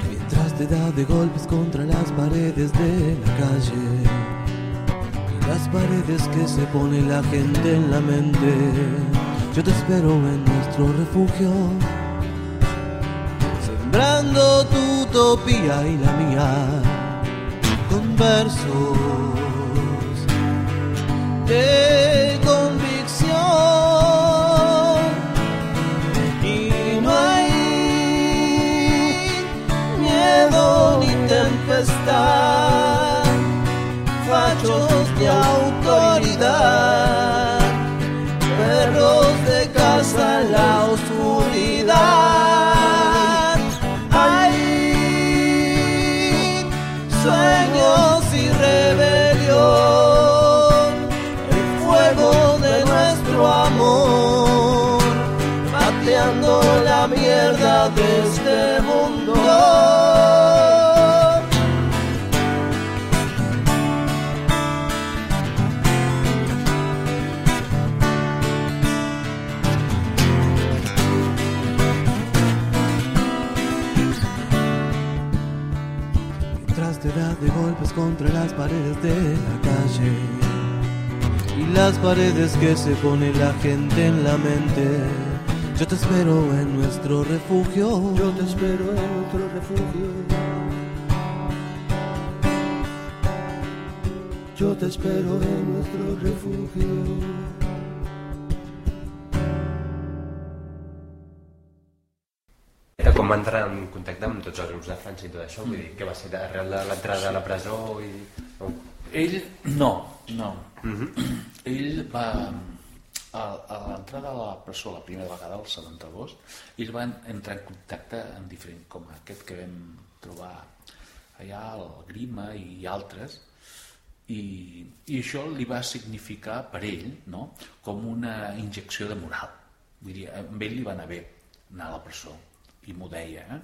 Mientras te da de golpes contra las paredes de la calle las paredes que se pone la gente en la mente. Yo te espero en nuestro refugio, sembrando tu utopía y la mía con versos de convicción. Y no hay miedo ni tempestad, fachos de autoridad perros de casa en la oscuridad. Hay sueños y rebelión, el fuego de nuestro amor, pateando la mierda de este mundo. Contra las paredes de la calle y las paredes que se pone la gente en la mente. Yo te espero en nuestro refugio. Yo te espero en nuestro refugio. Yo te espero en nuestro refugio. Com va entrar en contacte amb tots els grups de França i tot això, vull dir, que va ser arrel de l'entrada a la presó i... No. Ell, no, no. Ell va... A, a l'entrada a la presó la primera vegada, el 72, ell va entrar en contacte amb diferents, com aquest que vam trobar allà, el Grima i altres, i, i això li va significar per ell no? com una injecció de moral. Vull dir, amb ell li va anar bé anar a la presó, i m'ho deia, eh?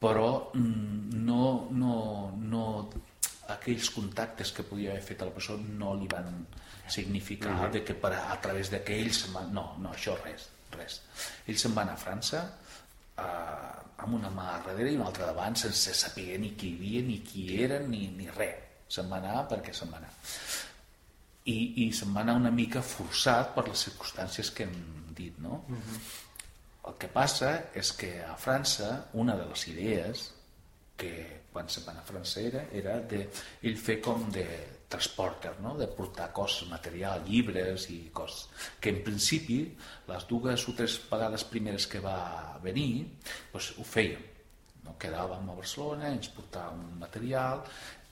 però mm, no, no, no, aquells contactes que podia haver fet a la presó no li van significar uh -huh. de que per, a través de que ell se'n va... No, no, això res, res. Ell se'n va anar a França eh, amb una mà darrere i una altra davant sense saber ni qui hi havia, ni qui era, ni, ni res. Se'n va anar perquè se'n va anar. I, i se'n va anar una mica forçat per les circumstàncies que hem dit, no? Uh -huh. El que passa és que a França una de les idees que quan se'n va anar a França era, era de, ell fer com de transporter, no? de portar coses, material, llibres i coses, que en principi les dues o tres vegades primeres que va venir doncs ho fèiem, no? quedàvem a Barcelona, ens portàvem material,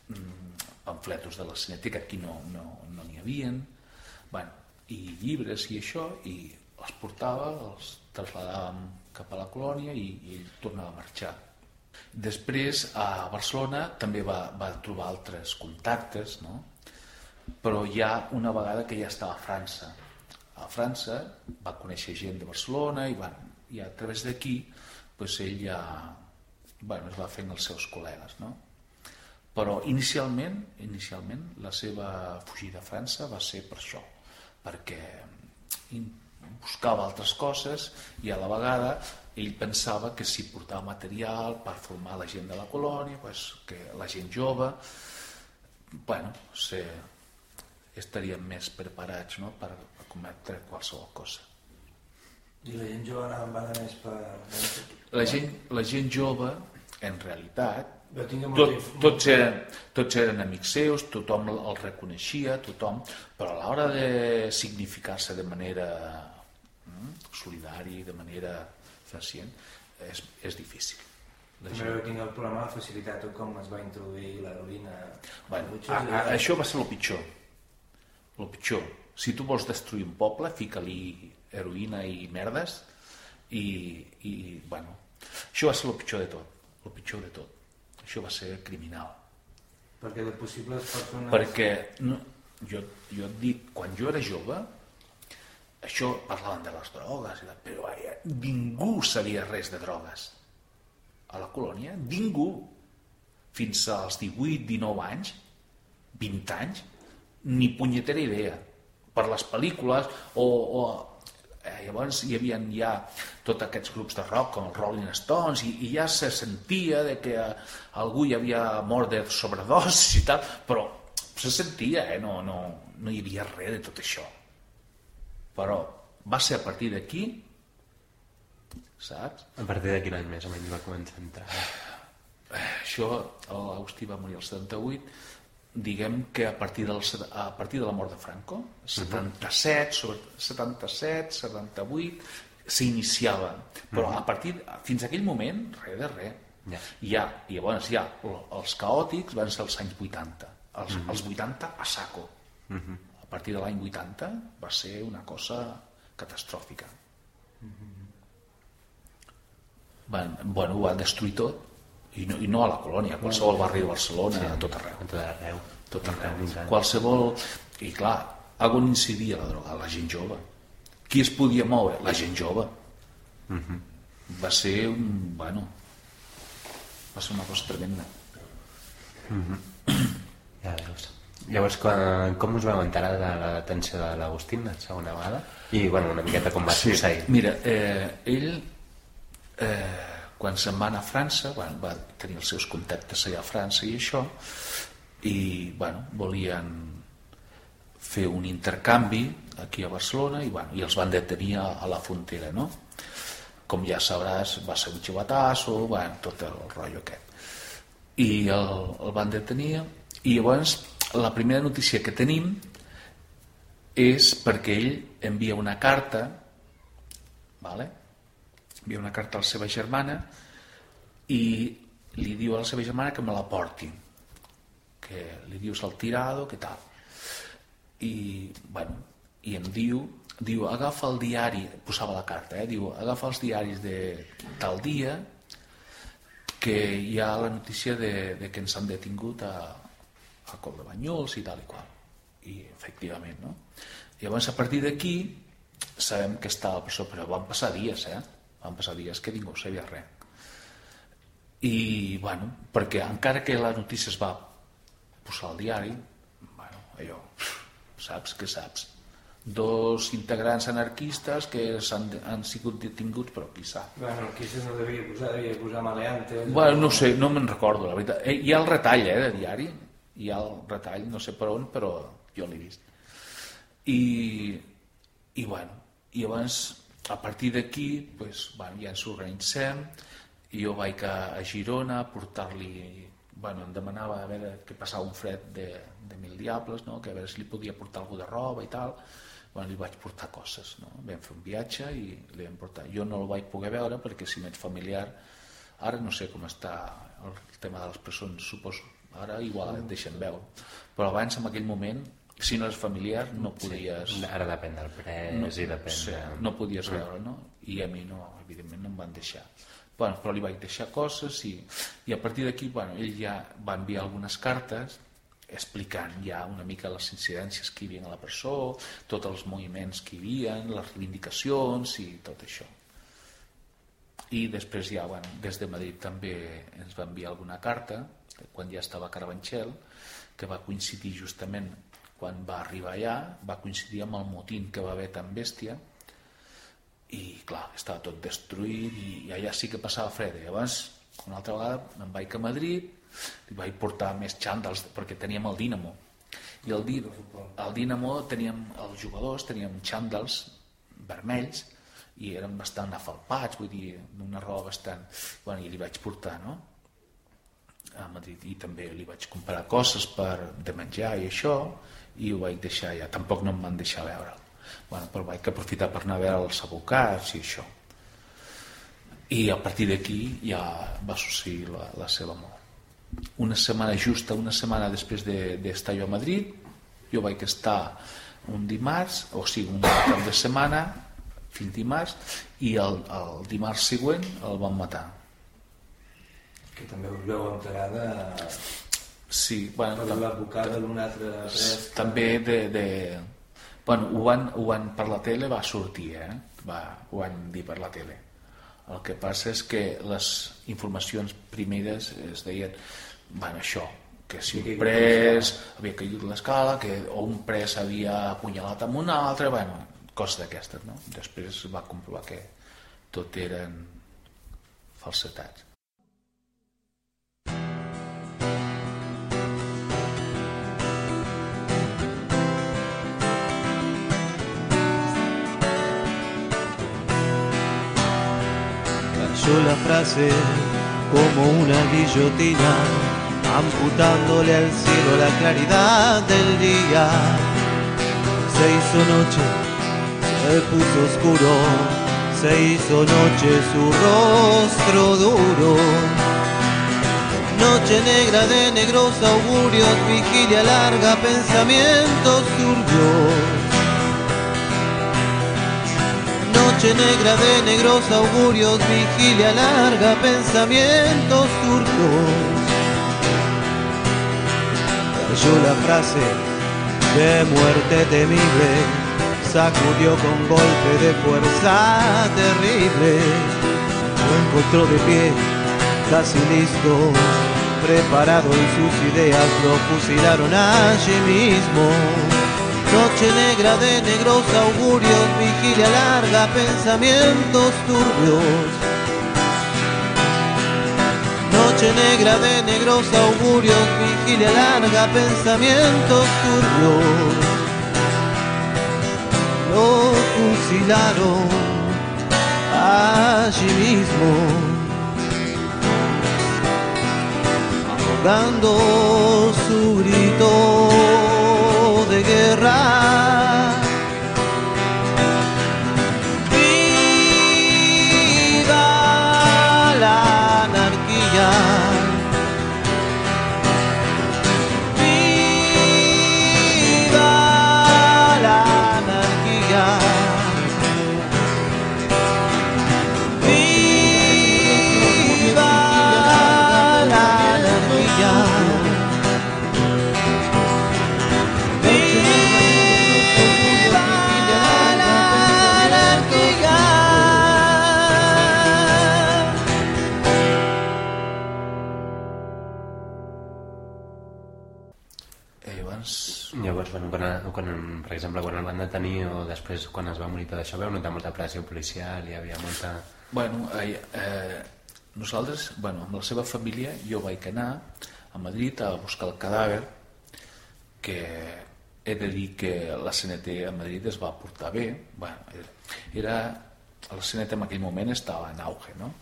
mmm, pamfletos de la cinètica, aquí no n'hi no, no havien, bueno, i llibres i això, i els portava, els traslladàvem cap a la colònia i, i ell tornava a marxar. Després, a Barcelona també va, va trobar altres contactes, no? però ja una vegada que ja estava a França. A França va conèixer gent de Barcelona i, van, i a través d'aquí pues, ell ja bueno, es va fent els seus col·legues. No? Però inicialment, inicialment la seva fugida a França va ser per això, perquè buscava altres coses i a la vegada ell pensava que si portava material per formar la gent de la colònia, pues, que la gent jove, bueno, se, estaríem més preparats no? per, per cometre qualsevol cosa. I la gent jove anava, més per... La gent, la gent jove, en realitat, tot, tots, eren, tots eren amics seus, tothom el reconeixia, tothom, però a l'hora de significar-se de manera mm, solidari, de manera facient, és, és difícil. La També jo tinc el problema de facilitar tot com es va introduir l'heroïna. Bueno, a, a, això va ser el pitjor. El pitjor. Si tu vols destruir un poble, fica-li heroïna i merdes i, i, bueno, això va ser el pitjor de tot. El pitjor de tot. Això va ser criminal. Perquè de possibles persones... Perquè no, jo, jo et dic, quan jo era jove, això parlaven de les drogues, però vaja, ningú sabia res de drogues. A la colònia, ningú. Fins als 18, 19 anys, 20 anys, ni punyetera idea. Per les pel·lícules o, o eh, llavors hi havia ja tots aquests grups de rock com els Rolling Stones i, i ja se sentia de que eh, algú hi havia mort de sobredosis i tal, però se sentia, eh? no, no, no hi havia res de tot això. Però va ser a partir d'aquí, saps? A partir de quin any més o menys va començar a entrar? Això, l'Agustí va morir el 78, diguem que a partir, del, a partir de la mort de Franco, 77, sobre 77, 78, s'iniciava. Però a partir, fins a aquell moment, res de res. Ja. I, ja, llavors ja els caòtics van ser els anys 80. Els, Mhm. els 80 a saco. A partir de l'any 80 va ser una cosa catastròfica. Van, bueno, ho van destruir tot. I no, I no a la colònia, a qualsevol barri de Barcelona, a tot arreu. A tot arreu. Tot arreu. Qualsevol... I clar, on incidia la droga? La gent jove. Qui es podia moure? La gent jove. Mhm. Va ser un... Bueno, va ser una cosa tremenda. Ja veus. Llavors, quan, com us vau enterar de la detenció de l'Agustín la segona vegada? I, bueno, una miqueta com va succeir. Mira, eh, ell, eh, quan se'n va anar a França, bueno, va tenir els seus contactes allà a França i això, i bueno, volien fer un intercanvi aquí a Barcelona i, bueno, i els van detenir a, a la frontera, no? Com ja sabràs, va ser un xivatasso, bueno, tot el rotllo aquest. I el, el van detenir i llavors la primera notícia que tenim és perquè ell envia una carta vale? Envia una carta a la seva germana i li diu a la seva germana que me la porti que li dius al tirado que tal i, bueno, i em diu diu agafa el diari posava la carta, eh? diu agafa els diaris de tal dia que hi ha la notícia de, de que ens han detingut a, a Col de Banyols i tal i qual i efectivament no? llavors a partir d'aquí sabem que estava a presó però van passar dies eh? Van passar dies que ningú sabia res i bueno perquè encara que la notícia es va posar al diari bueno, allò saps que saps dos integrants anarquistes que han, han sigut detinguts però qui sap Bueno, se no devia posar, devia posar maleantes. Bueno, no sé, no me'n recordo, la veritat. Eh, Hi ha el retall, eh, de diari. Hi ha el retall, no sé per on, però jo l'he vist. I, i bueno, i llavors, a partir d'aquí, pues, bueno, ja ens organitzem, jo vaig a, a Girona a portar-li... Bueno, em demanava a veure que passava un fred de, de mil diables, no? que a veure si li podia portar alguna de roba i tal. Bueno, li vaig portar coses, no? Vam fer un viatge i li vam portar. Jo no el vaig poder veure perquè si m'ets familiar Ara no sé com està el tema de les presons, suposo. Ara igual et deixen veure. Però abans, en aquell moment, si no eres familiar, no podies... Sí, ara depèn del pres no, i depèn sí, de... no podies veure, no? I a mi no, evidentment no em van deixar. Bueno, però li vaig deixar coses i, i a partir d'aquí, bueno, ell ja va enviar algunes cartes explicant ja una mica les incidències que hi havia a la presó, tots els moviments que hi havia, les reivindicacions i tot això i després ja, bueno, des de Madrid també ens va enviar alguna carta quan ja estava a Carabanchel que va coincidir justament quan va arribar allà, va coincidir amb el motín que va haver tan bèstia i clar, estava tot destruït i, allà sí que passava fred i llavors una altra vegada me'n vaig a Madrid i vaig portar més xàndals perquè teníem el Dínamo i el, el Dínamo teníem els jugadors teníem xàndals vermells i eren bastant afalpats, vull dir, d'una roba bastant... Bueno, i li vaig portar, no? A Madrid. I també li vaig comprar coses per, de menjar i això, i ho vaig deixar ja. Tampoc no em van deixar veure. Bueno, però vaig aprofitar per anar a veure els abocats i això. I a partir d'aquí ja va succeir la, la seva mort. Una setmana justa, una setmana després d'estar de, d'estar jo a Madrid, jo vaig estar un dimarts, o sigui, un cap de setmana, fins dimarts, i el, el dimarts següent el van matar. Que també us veu enterar de... Sí, bueno, per tam- l'advocat d'un altre pres. també de, de... Bueno, ho van, ho van per la tele, va sortir, eh? Va, ho van dir per la tele. El que passa és que les informacions primeres es deien, bueno, això, que si un pres havia caigut l'escala, que o un pres havia apunyalat amb un altre, bueno, coses d'aquestes, no? Després es va comprovar que tot eren falsetats. Cayó la frase como una guillotina, amputándole al cielo la claridad del día. Se hizo noche, se puso oscuro, se hizo noche su rostro duro. Noche negra de negros augurios, vigilia larga, pensamientos turbios. Noche negra de negros augurios, vigilia larga, pensamientos turbios. Cayó la frase de muerte temible, sacudió con golpe de fuerza terrible. Lo encontró de pie, casi listo, preparado y sus ideas lo fusilaron allí mismo. Noche negra de negros augurios, vigilia larga, pensamientos turbios. Noche negra de negros augurios, vigilia larga, pensamientos turbios. Lo fusilaron allí mismo. ahogando su grito de bueno, quan, quan, per exemple, quan el van detenir o després quan es va morir tot això, veu notar molta pressió policial, hi havia molta... Bueno, eh, eh, nosaltres, bueno, amb la seva família, jo vaig anar a Madrid a buscar el cadàver, que he de dir que la CNT a Madrid es va portar bé. Bueno, era, la CNT en aquell moment estava en auge, no?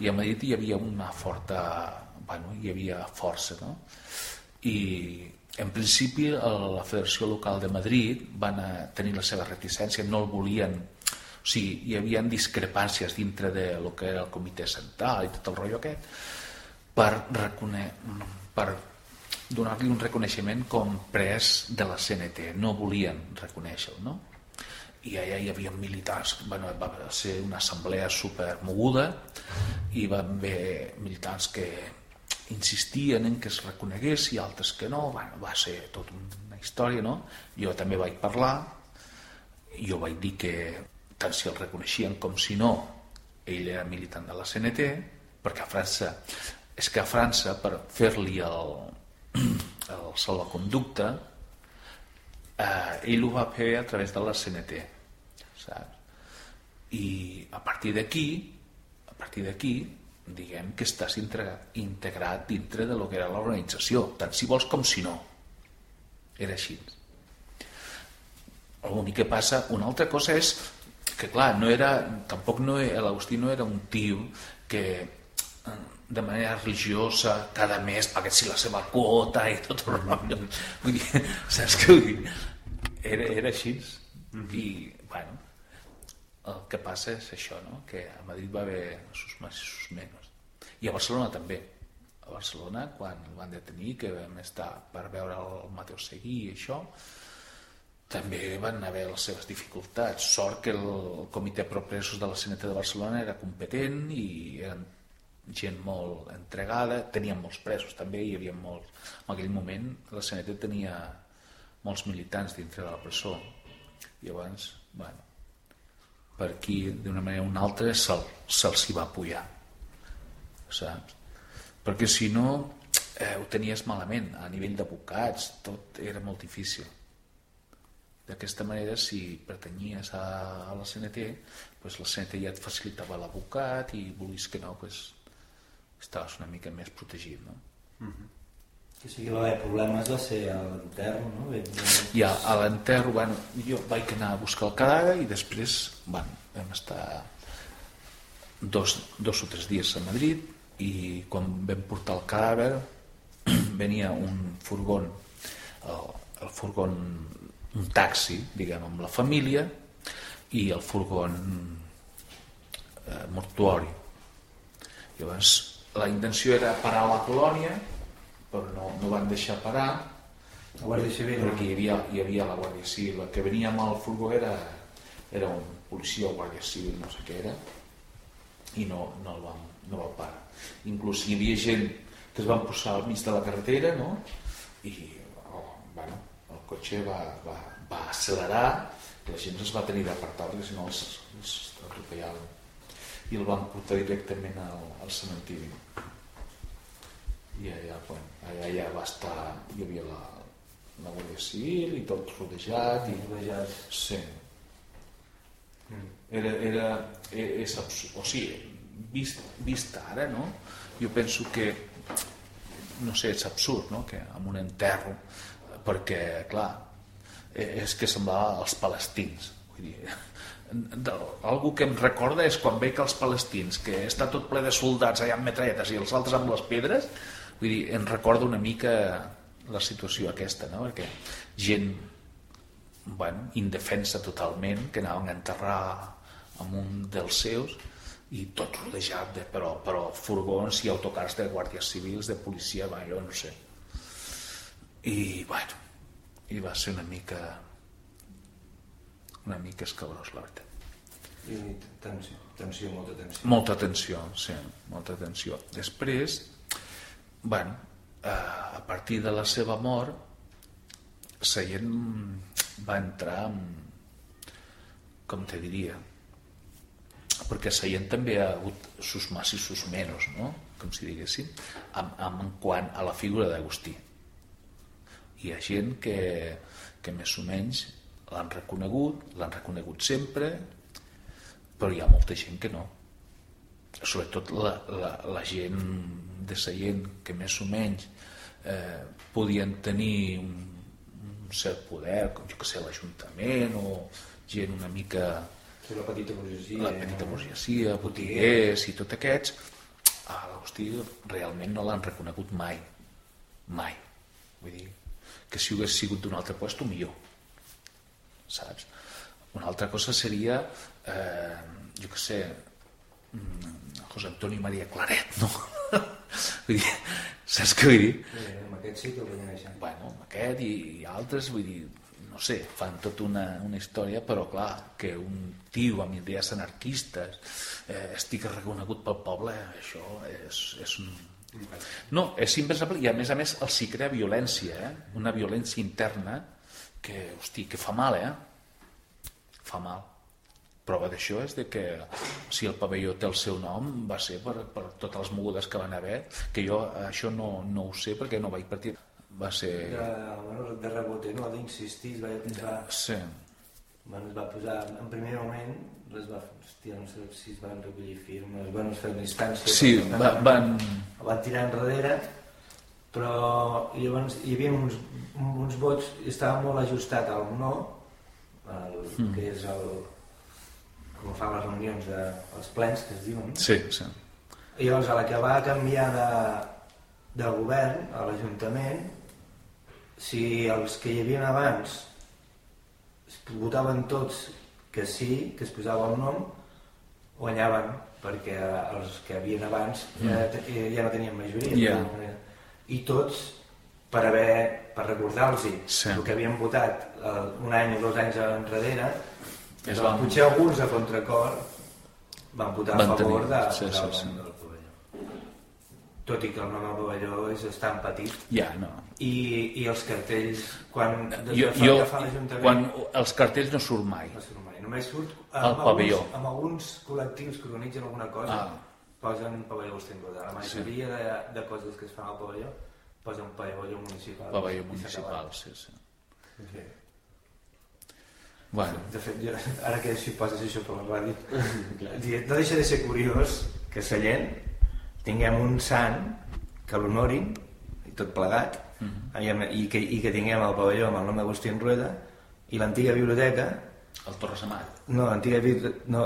I a Madrid hi havia una forta... Bueno, hi havia força, no? I en principi la Federació Local de Madrid van a tenir la seva reticència, no el volien o sigui, hi havia discrepàncies dintre de lo que era el comitè central i tot el rotllo aquest per, recone... per donar-li un reconeixement com pres de la CNT no volien reconèixer-lo no? i allà hi havia militants bueno, va ser una assemblea super moguda i van haver militants que insistien en que es reconegués i altres que no bueno, va ser tot una història no? jo també vaig parlar jo vaig dir que tant si el reconeixien com si no ell era militant de la CNT perquè a França és que a França per fer-li el, el salvaconducte eh, ell ho va fer a través de la CNT saps? i a partir d'aquí a partir d'aquí diguem que estàs integrat, dintre de lo que era l'organització tant si vols com si no. Era així. L'únic que passa una altra cosa és que clar, no era, tampoc no, l'Agustí no era un tio que eh, de manera religiosa cada mes paguessi la seva quota i tot el rotllo. Vull dir, saps què vull dir? Era, era així. I bueno el que passa és això no? que a Madrid va haver sus más i sus menos i a Barcelona també a Barcelona quan el van detenir que vam estar per veure el Mateu Seguí i això també van haver les seves dificultats. Sort que el comitè propresos de la CNT de Barcelona era competent i eren gent molt entregada, tenien molts presos també, hi havia molts... En aquell moment la CNT tenia molts militants dintre de la presó. Llavors, bueno, per aquí, d'una manera o una altra, se'ls se hi va apoyar. Saps? Perquè si no, eh, ho tenies malament. A nivell d'advocats, tot era molt difícil. D'aquesta manera, si pertanyies a, a la CNT, pues la CNT ja et facilitava l'advocat i volies que no, pues, estaves una mica més protegit. No? Que sigui va haver problemes va ser a l'enterro, no? Ben- I a, a l'enterro, bueno, jo vaig anar a buscar el cadàver i després bueno, vam estar dos, dos o tres dies a Madrid i quan vam portar el cadàver venia un furgón el, el furgón un taxi, diguem, amb la família i el furgón eh, mortuori llavors la intenció era parar la colònia, però no, no van deixar parar, La Guàrdia Civil. perquè hi havia, hi havia la Guàrdia Civil. El que venia amb el furgó era, era un policia o Guàrdia Civil, no sé què era, i no, no el van, no el parar. Inclús hi havia gent que es van posar al mig de la carretera, no? I oh, bueno, el cotxe va, va, va accelerar, la gent es va tenir d'apartar perquè si no els, els atropellaven. I el van portar directament al, al cementiri. I allà, bueno, allà ja va estar, hi havia la, la Guàrdia Civil i tot rodejat. I, Rodejat. Sí. Era, era, e- és. O sigui, vist, vist ara, no? Jo penso que, no sé, és absurd, no?, que amb un enterro, perquè, clar, eh, és que semblava els palestins. Vull dir, algú que em recorda és quan veig els palestins, que està tot ple de soldats allà amb metralletes i els altres amb les pedres, vull dir, em recorda una mica la situació aquesta, no? Perquè gent bueno, indefensa totalment, que anaven a enterrar amb un dels seus i tot rodejat de, però, però furgons i autocars de guàrdies civils, de policia, va, jo no sé. I, bueno, i va ser una mica una mica escabrós, la veritat. I tensió, tensió, molta tensió. Molta tensió, sí, molta tensió. Després, bueno, eh, a partir de la seva mort, Seient va entrar en, com te diria, perquè Seient també ha hagut sus más i sus menos, no? com si diguéssim, en, en quant a la figura d'Agustí. Hi ha gent que, que més o menys l'han reconegut, l'han reconegut sempre, però hi ha molta gent que no sobretot la, la, la gent de Seient que més o menys eh, podien tenir un, un cert poder, com jo que sé, l'Ajuntament o gent una mica la petita burgesia. la petita burgesia, botiguers i tot aquests, a l'Agustí realment no l'han reconegut mai. Mai. Vull dir, que si hagués sigut d'un altre lloc, millor. Saps? Una altra cosa seria, eh, jo que sé, José Antonio María Claret, no? vull dir, saps què vull dir? Sí, amb aquest sí que el coneixen. Bueno, amb aquest i, i altres, vull dir, no sé, fan tota una, una història, però clar, que un tio amb idees anarquistes eh, estigui reconegut pel poble, això és, és un... No, és impensable i a més a més els hi crea violència, eh? una violència interna que, hosti, que fa mal, eh? Fa mal. Prova d'això és de que si el pavelló té el seu nom va ser per, per totes les mogudes que van haver, que jo això no, no ho sé perquè no vaig partir. Va ser... De, bueno, de rebote, no? d'insistir, va, va, Sí. bueno, es va posar, en primer moment, es va, hòstia, no sé si es van recollir firmes, bueno, es feien instàncies. Sí, va, van... Van tirar enrere, però llavors hi havia uns, uns vots, i estava molt ajustat al no, el, Mm. que és el, com fan les reunions de, els plens que es diuen. Sí, sí. I llavors a la que va canviar de, de govern a l'Ajuntament, si els que hi havia abans votaven tots que sí, que es posava el nom, guanyaven, perquè els que havien abans ja, te- ja no tenien majoria. Ja. I tots, per haver per recordar-los Sí. el que havien votat eh, un any o dos anys enrere, Es es van- potser alguns a contracor van votar Van a favor tenir- de, sí, de, sí, sí. del pavelló. Tot i que el nom del pavelló és estan petit. Ja, no. I, i els cartells, quan Jo, jo fa l'Ajuntament... quan els cartells no surt mai. No surt mai, només surt amb pavelló. Alguns, amb alguns col·lectius que organitzen alguna cosa, Ah. posen pavelló Ostengoda. La majoria de, de coses que es fan al pavelló posen pavelló municipal. Pavelló municipal, sí, sí. Sí. Bueno, De fet, jo, ara que si poses això per la ràdio, no deixa de ser curiós que a Sallent tinguem un sant que l'honorin, i tot plegat, Mhm. i, que, i que tinguem el pavelló amb el nom d'Agustí Rueda, i l'antiga biblioteca, el Torres Amat. no, l'antiga no,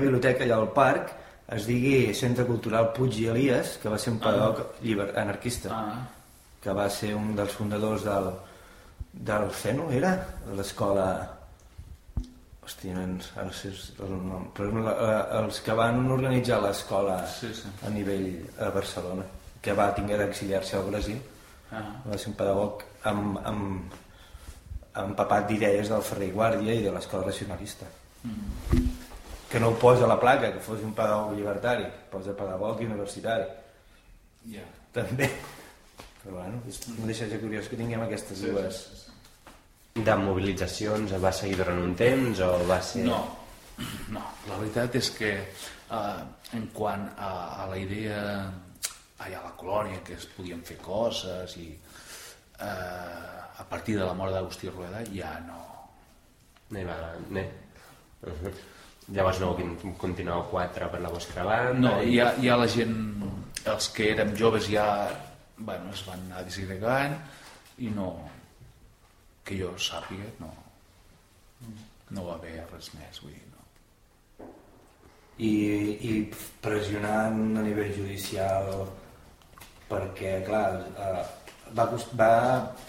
biblioteca allà al parc, es digui Centre Cultural Puig i Elias, que va ser un pedagog lliber, anarquista, Ah, que va ser un dels fundadors del, del CENO, era? L'escola... Hòstia, nens, ara sé el nom. Però la- la- els que van organitzar l'escola Sí, sí. a nivell a Barcelona, que va tingué d'exiliar-se al Brasil, Ah. va ser un pedagog amb, amb, empapat d'idees del Ferrer i Guàrdia i de l'escola racionalista. Que no ho posa a la placa, que fos un pedagog llibertari, posa pedagog i universitari. Ja. També. Però bueno, és, no deixa de ser curiós que tinguem aquestes Sí, dues... sí, sí. De mobilitzacions va seguir durant un temps o va ser... No, no, la veritat és que eh, en quant a, a la idea ai, a la colònia que es podien fer coses i eh, a partir de la mort d'Agustí Rueda ja no, No hi va... No. Uh -huh. Llavors no vau continuar quatre per la vostra banda? no i- ja, ja la gent els que érem joves ja bueno, es van anar disgregant i no que jo sàpiga no, no va haver res més vull dir, no. I, i pressionant a nivell judicial perquè, clar, eh, va, va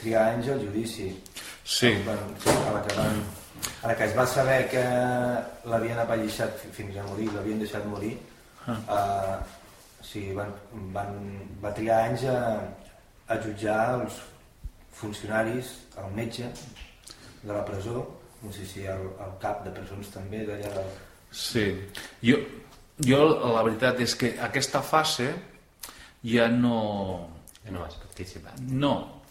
trigar anys el judici. Sí. Bueno, a la que van, a la que es va saber que l'havien apallissat fi- fins a morir, l'havien deixat morir, Ah. eh, o sigui, van, van, va trigar anys a, a jutjar els funcionaris, el metge de la presó, no sé si el, el cap de presons també d'allà del... Sí, jo, jo la veritat és que aquesta fase ja no... Ja no vas participar. No,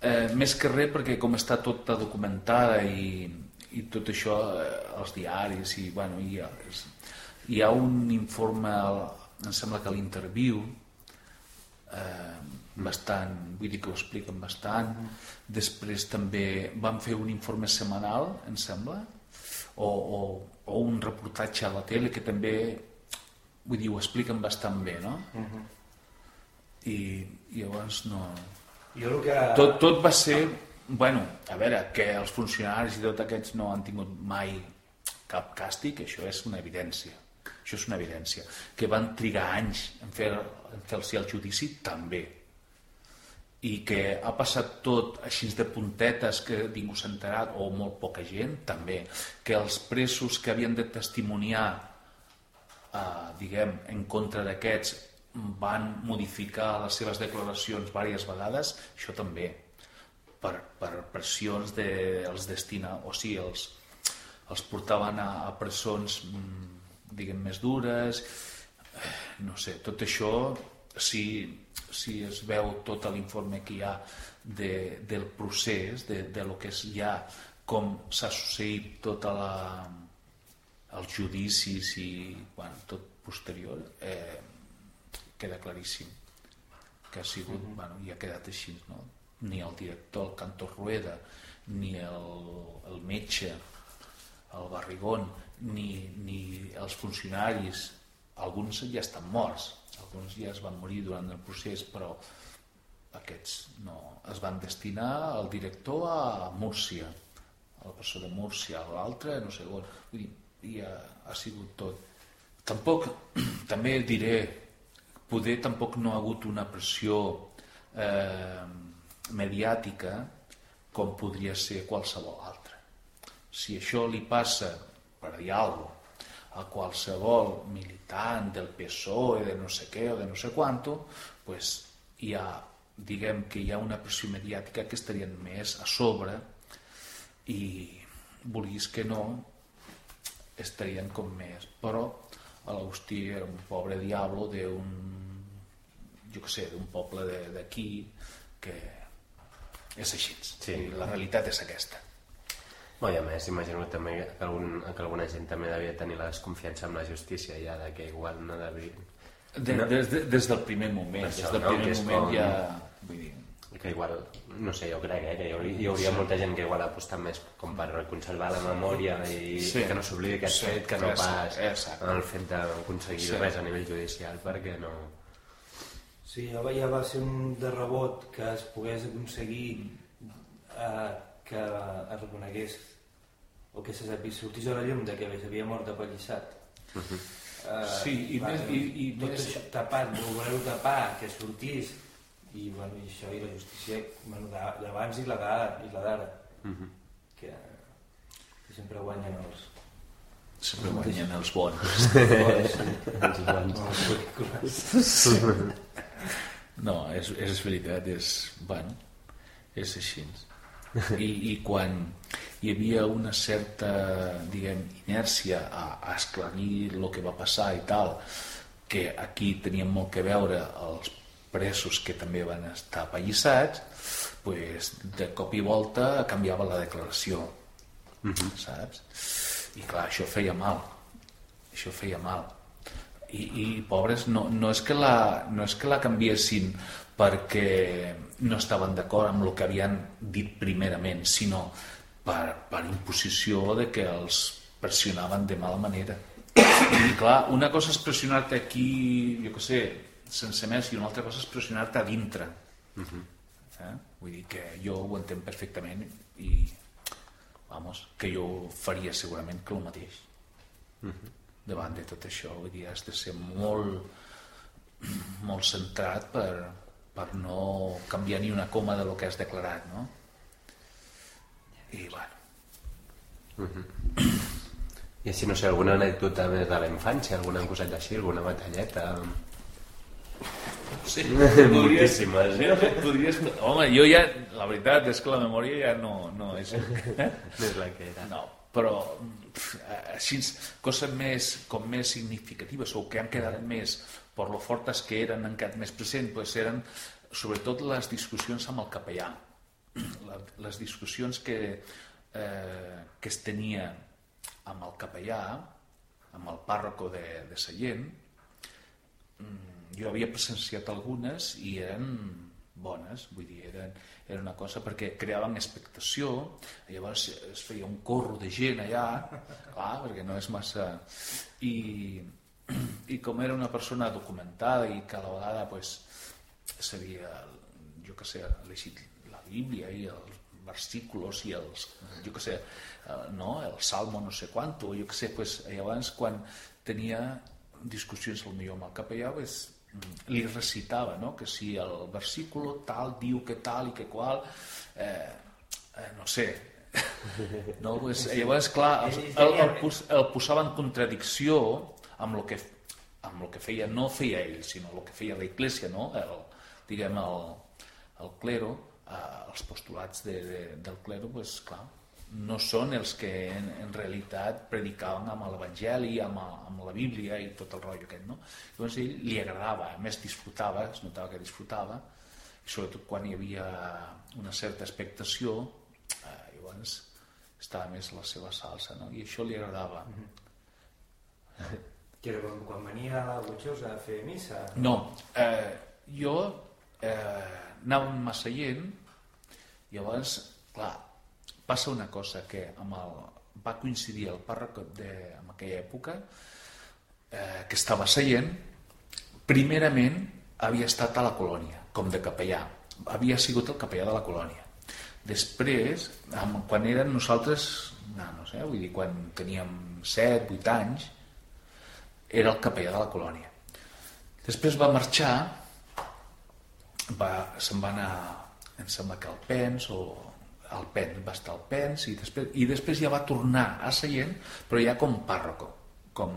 eh, més que res perquè com està tota documentada i, i tot això, eh, els diaris, i bueno, hi ha, és, hi ha un informe, al- em sembla que l'interviu, eh, bastant, vull dir que ho expliquen bastant, després també van fer un informe setmanal, em sembla, o, o, o un reportatge a la tele que també, vull dir, ho expliquen bastant bé, no? I, i llavors no... Jo el que... Tot, tot va ser... Bueno, a veure, que els funcionaris i tots aquests no han tingut mai cap càstig, això és una evidència. Això és una evidència. Que van trigar anys en fer, en fer-los el judici, també. I que ha passat tot així de puntetes que ningú s'ha enterat, o molt poca gent, també. Que els presos que havien de testimoniar eh, diguem, en contra d'aquests van modificar les seves declaracions diverses vegades, això també, per, per pressions dels de, destina, o sigui, els, els portaven a, a presons, mm, diguem, més dures, no sé, tot això, si, si es veu tot l'informe que hi ha de, del procés, de, de lo que és ja, com s'ha succeït tota la, els judicis i bueno, tot posterior eh, queda claríssim que ha sigut, mm -hmm. bueno, i ha quedat així no? ni el director, el Cantor Rueda ni el, el metge el Barrigón ni, ni els funcionaris alguns ja estan morts alguns ja es van morir durant el procés però aquests no es van destinar el director a Múrcia a la persona de Múrcia, l'altre no sé on. Vull dir, ja ha sigut tot. Tampoc, també diré poder tampoc no ha hagut una pressió eh, mediàtica com podria ser qualsevol altra si això li passa per dir alguna cosa. A qualsevol militant del PSOE, de no sé què o de no sé quanto, pues hi ha, diguem que hi ha una pressió mediàtica que estarien més a sobre i vulguis que no estarien com més. Però l'Agustí era un pobre diablo d'un jo què sé, d'un poble de- d'aquí que és així. Sí. I la realitat és aquesta Bueno, i a més, imagino també que, algun, que alguna gent també devia tenir la desconfiança amb la justícia ja, de que igual no devia... de, No. des, de, des del primer moment Això, des del no? primer Que moment com- ja vull dir, que igual, no sé, jo crec eh, que hi hauria, hi hauria molta gent que igual ha apostat més com per conservar la memòria i Sí. que no s'oblidi aquest Sí, fet que no pas exacte. el fet d'aconseguir Sí. res a nivell judicial perquè no... Sí, ja va, ja va ser un de rebot que es pogués aconseguir eh, que es reconegués o que se sapés, sortís a la llum de que s'havia mort apallissat. Eh, Sí, i va, més- i- i tot més- això tapat, voler-ho tapar, que sortís i, bueno, i això i la justícia bueno, d'abans i la d'ara i la d'ara Mhm. que que sempre guanyen els... Sempre guanyen els bons. Els bons. No, és, és veritat, és, bueno, és així. I, I quan hi havia una certa, diguem, inèrcia a, a esclarir el que va passar i tal, que aquí tenien molt que veure els presos que també van estar apallissats, pues, de cop i volta canviava la declaració, saps? I clar, això feia mal, això feia mal i, i pobres no, no, és que la, no és que la canviessin perquè no estaven d'acord amb el que havien dit primerament, sinó per, per imposició de que els pressionaven de mala manera. I clar, una cosa és pressionar-te aquí, jo què sé, sense més, i una altra cosa és pressionar-te a dintre. Eh? Vull dir que jo ho entenc perfectament i, vamos, que jo faria segurament que el mateix davant de tot això vull dir, has de ser molt molt centrat per, per no canviar ni una coma de lo que has declarat no? i bueno I així, no sé, alguna anècdota més de la infància, alguna coseta així, alguna batalleta... sí, Moltíssimes, eh? podries, home, jo ja la veritat és que la memòria ja no, no és eh? No és la que era. no, però pf, així coses més, com més significatives o que han quedat més per lo fortes que eren han quedat més presents pues eren sobretot les discussions amb el capellà. Les discussions que, eh, que es tenia amb el capellà amb el pàrroco de, de Sallent mm, jo havia presenciat algunes i eren bones, vull dir, eren, era una cosa perquè creaven expectació, llavors es feia un corro de gent allà, clar, perquè no és massa... I, i com era una persona documentada i que a la vegada pues, sabia, jo que sé, llegit la Bíblia i els versículos i els, jo que sé, eh, no, el salmo no sé quanto, jo que sé, pues, llavors quan tenia discussions al millor amb el capellà, pues, li recitava, no? que si el versículo tal diu que tal i que qual, eh, eh, no sé, no? Pues, llavors, clar, el, el, el, el posava en contradicció amb el que, amb el que feia, no feia ell, sinó el que feia la Iglesia, no? el, diguem, el, el clero, eh, els postulats de, de, del clero, pues, clar, no són els que en, en realitat predicaven amb l'Evangeli, amb, amb la Bíblia i tot el rotllo aquest, no? Llavors ell li agradava, a més disfrutava, es notava que disfrutava, i sobretot quan hi havia una certa expectació, eh, llavors estava més la seva salsa, no? I això li agradava. Que era quan, venia a Butxós a fer missa. No, eh, jo eh, anava amb Massaient, llavors, clar, passa una cosa, que amb el, va coincidir el pàrroc de, en aquella època, eh, que estava seient, primerament havia estat a la colònia, com de capellà. Havia sigut el capellà de la colònia. Després, quan eren nosaltres nanos, eh, vull dir, quan teníem 7, 8 anys, era el capellà de la colònia. Després va marxar, va, se'n va anar, em sembla que al Pens, o al Pens, va estar al Pens, i després, i després ja va tornar a Seient, però ja com pàrroco, com,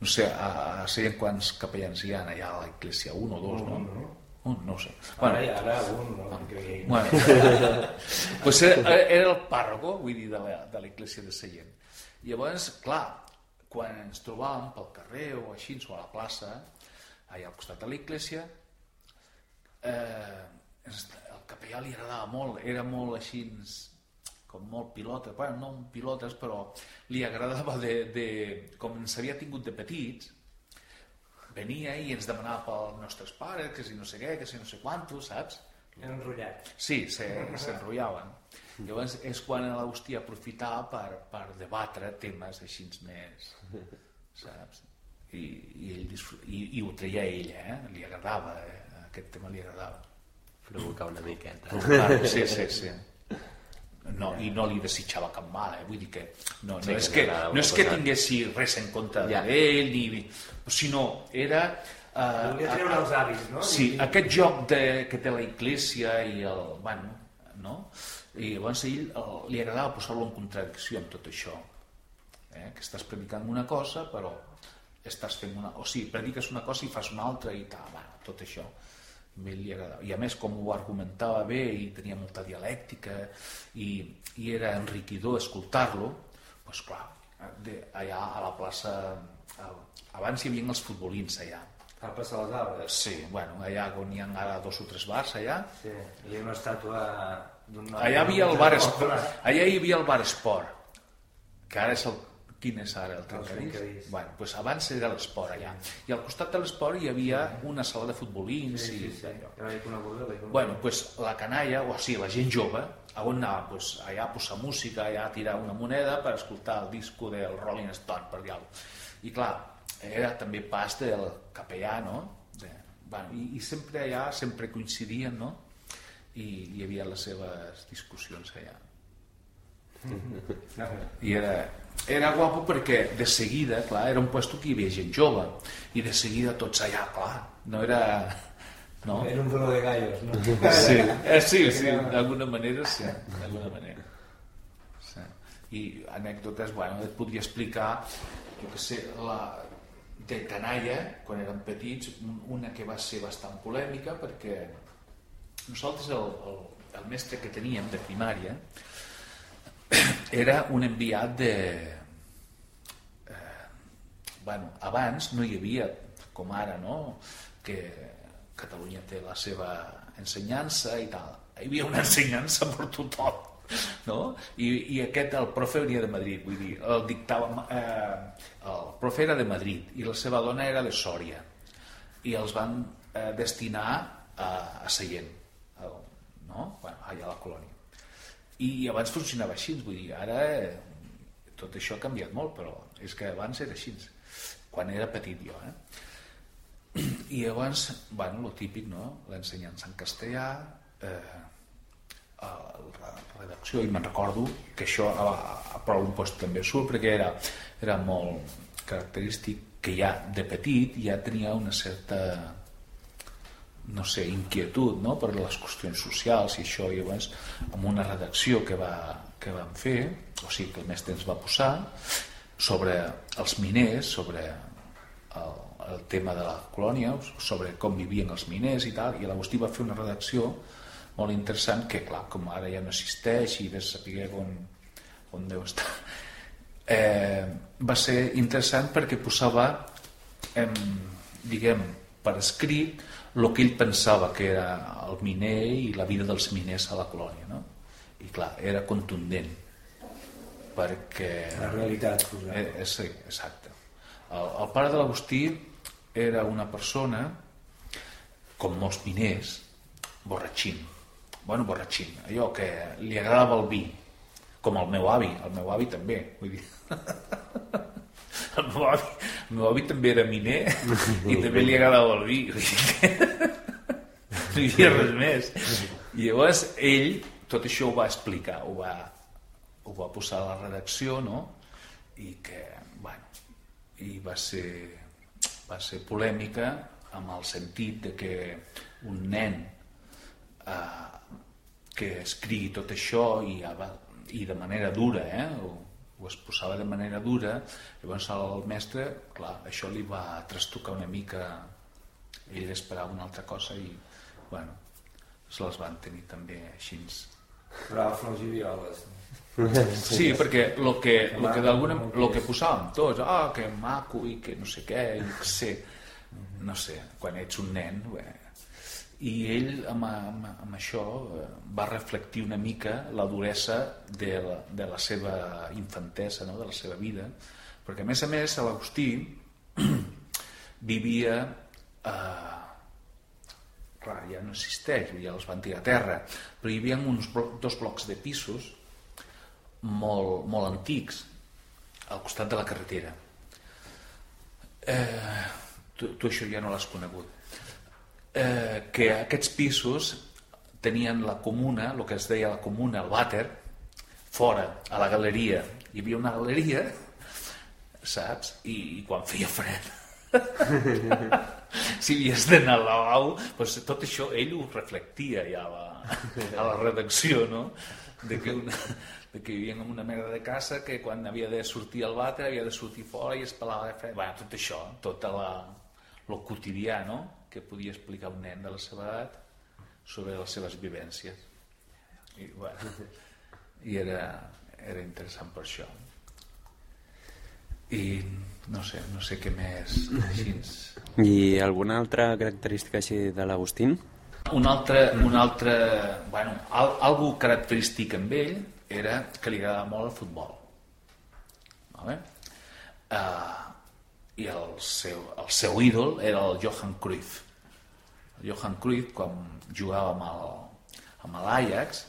no sé, a, a Seient quants capellans hi ha allà a l'església, un o dos, no? Un, no ho sé. Ara, ja, ara un, no? Que... Bueno, pues era, era el pàrroco, vull dir, de la- de l'església de Seient. Llavors, clar, quan ens trobàvem pel carrer o així, o a la plaça, allà al costat de l'església, eh, el capellà li agradava molt, era molt així, com molt pilota, bueno, no pilotes, però li agradava de, de com ens havia tingut de petits, venia i ens demanava pels nostres pares, que si no sé què, que si no sé quantos, saps? Enrotllat. Sí, se- s'enrotllaven. Llavors és quan l'Agustí aprofitava per, per debatre temes així més, saps? I, i, ell i, i ho treia ell, eh? Li agradava, eh? aquest tema li agradava. Provocar una miqueta. Provocar, sí, sí, sí. No, I no li desitjava cap mal, eh? vull dir que no, no, Sí, és, que no és que tinguessi res en compte Ja. d'ell, ni, sinó era... Uh, Volia treure els avis, no? Sí, I- aquest joc de, que té la Iglesia i el... Bueno, no? I llavors a ell eh, li agradava posar-lo en contradicció amb tot això. Eh? Que estàs predicant una cosa, però estàs fent una... O sigui, prediques una cosa i fas una altra i tal, bueno, tot això. A li agradava. I a més, com ho argumentava bé i tenia molta dialèctica i, i era enriquidor escoltar-lo, doncs clar, de, allà a la plaça... Abans hi havia els futbolins allà, A la plaça Arbres. Sí, bueno, allà on hi ha ara dos o tres bars allà. Sí, hi ha una estàtua. Allà hi havia el bar esport, allà hi havia el bar esport, que ara és el quin és ara el trencadís. Bueno, doncs abans era l'esport allà. I al costat de l'esport hi havia una sala de futbolins Sí, sí, i sí. Conegut, l'he conegut. Bueno, pues la canalla, o sigui, la gent jove, a on anava? Pues allà a posar música, allà a tirar una moneda per escoltar el disco del Rolling Stone, per dir cosa. I clar, era també pas del capellà, no? De, bueno, i, I sempre allà, sempre coincidien, no? I hi havia les seves discussions allà. I era, era guapo perquè de seguida, clar, era un puesto que hi havia gent jove i de seguida tots allà, clar, no era... No? Era un dolor de gallos, no? Sí, eh, sí, sí d'alguna manera sí, d'alguna manera. Sí. I anècdotes, bueno, et podria explicar, jo que sé, la de canalla, quan érem petits, un- una que va ser bastant polèmica perquè nosaltres el, el, el mestre que teníem de primària era un enviat de... Eh, bueno, abans no hi havia, com ara, no?, que Catalunya té la seva ensenyança i tal. Hi havia una ensenyança per tothom, no? I, i aquest, el profe venia de Madrid, vull dir, el dictava... Eh, el profe era de Madrid i la seva dona era de Sòria i els van eh, destinar a, a Seient, a, no? bueno, allà a la colònia. I abans funcionava així, vull dir, ara eh, tot això ha canviat molt, però és que abans era així, quan era petit jo. Eh? I llavors, bueno, lo típic, no? L'ensenyança en castellà, eh, la redacció, i me'n recordo que això a, a prou un post també surt, perquè era, era molt característic que ja de petit ja tenia una certa no sé, inquietud no? per les qüestions socials i això, i llavors amb una redacció que, va, que vam fer, o sigui que el mestre ens va posar, sobre els miners, sobre el, el tema de la colònia, sobre com vivien els miners i tal, i l'Agustí va fer una redacció molt interessant que, clar, com ara ja no existeix i ves saber on, on deu estar, eh, va ser interessant perquè posava, em, diguem, per escrit el que ell pensava que era el miner i la vida dels miners a la colònia, no? I clar, era contundent perquè... La realitat. Eh, eh, sí, exacte. El, el pare de l'Agustí era una persona, com molts miners, borratxín. Bueno, borratxín, allò que li agradava el vi, com el meu avi, el meu avi també, vull dir... El meu avi, el meu avi també era miner i també li agradava el vi. No hi havia res més. I llavors ell tot això ho va explicar, ho va, ho va posar a la redacció, no? I que, bueno, i va ser, va ser polèmica amb el sentit de que un nen eh, que escrigui tot això i, i de manera dura, eh? ho, ho exposava de manera dura, llavors el mestre, clar, això li va trastocar una mica, ell esperava una altra cosa i, bueno, se les van tenir també així. Però flors i violes. Sí, perquè el que, lo que, d'alguna, lo que posàvem tots, ah, que maco i que no sé què, i que sé, no sé, quan ets un nen, bé, i ell amb, amb, amb això eh, va reflectir una mica la duresa de la, de la seva infantesa, no? de la seva vida, perquè a més a més l'Agustí vivia eh, clar, ja no existeix, ja els van tirar a terra, però hi havia uns blo dos blocs de pisos molt, molt antics al costat de la carretera. Eh, tu, tu això ja no l'has conegut. Eh, que aquests pisos tenien la comuna, el que es deia la comuna, el vàter, fora, a la galeria. Hi havia una galeria, saps? I, i quan feia fred si havies d'anar al lavabo doncs tot això ell ho reflectia ja a la, a la redacció no? de que, una, de que vivien en una merda de casa que quan havia de sortir al vàter havia de sortir fora i es pelava de fred. Bueno, tot això, tota la, lo quotidià no? Que podia explicar un nen de la seva edat sobre les seves vivències. I, bueno, i era, era interessant per això. I no sé, no sé què més així. I alguna altra característica així de l'Agustín? Un altre, un altre bueno, al, algo característic amb ell era que li agradava molt el futbol. Vale? Uh, I el seu, el seu ídol era el Johan Cruyff. El Johan Cruyff, quan jugava amb l'Ajax,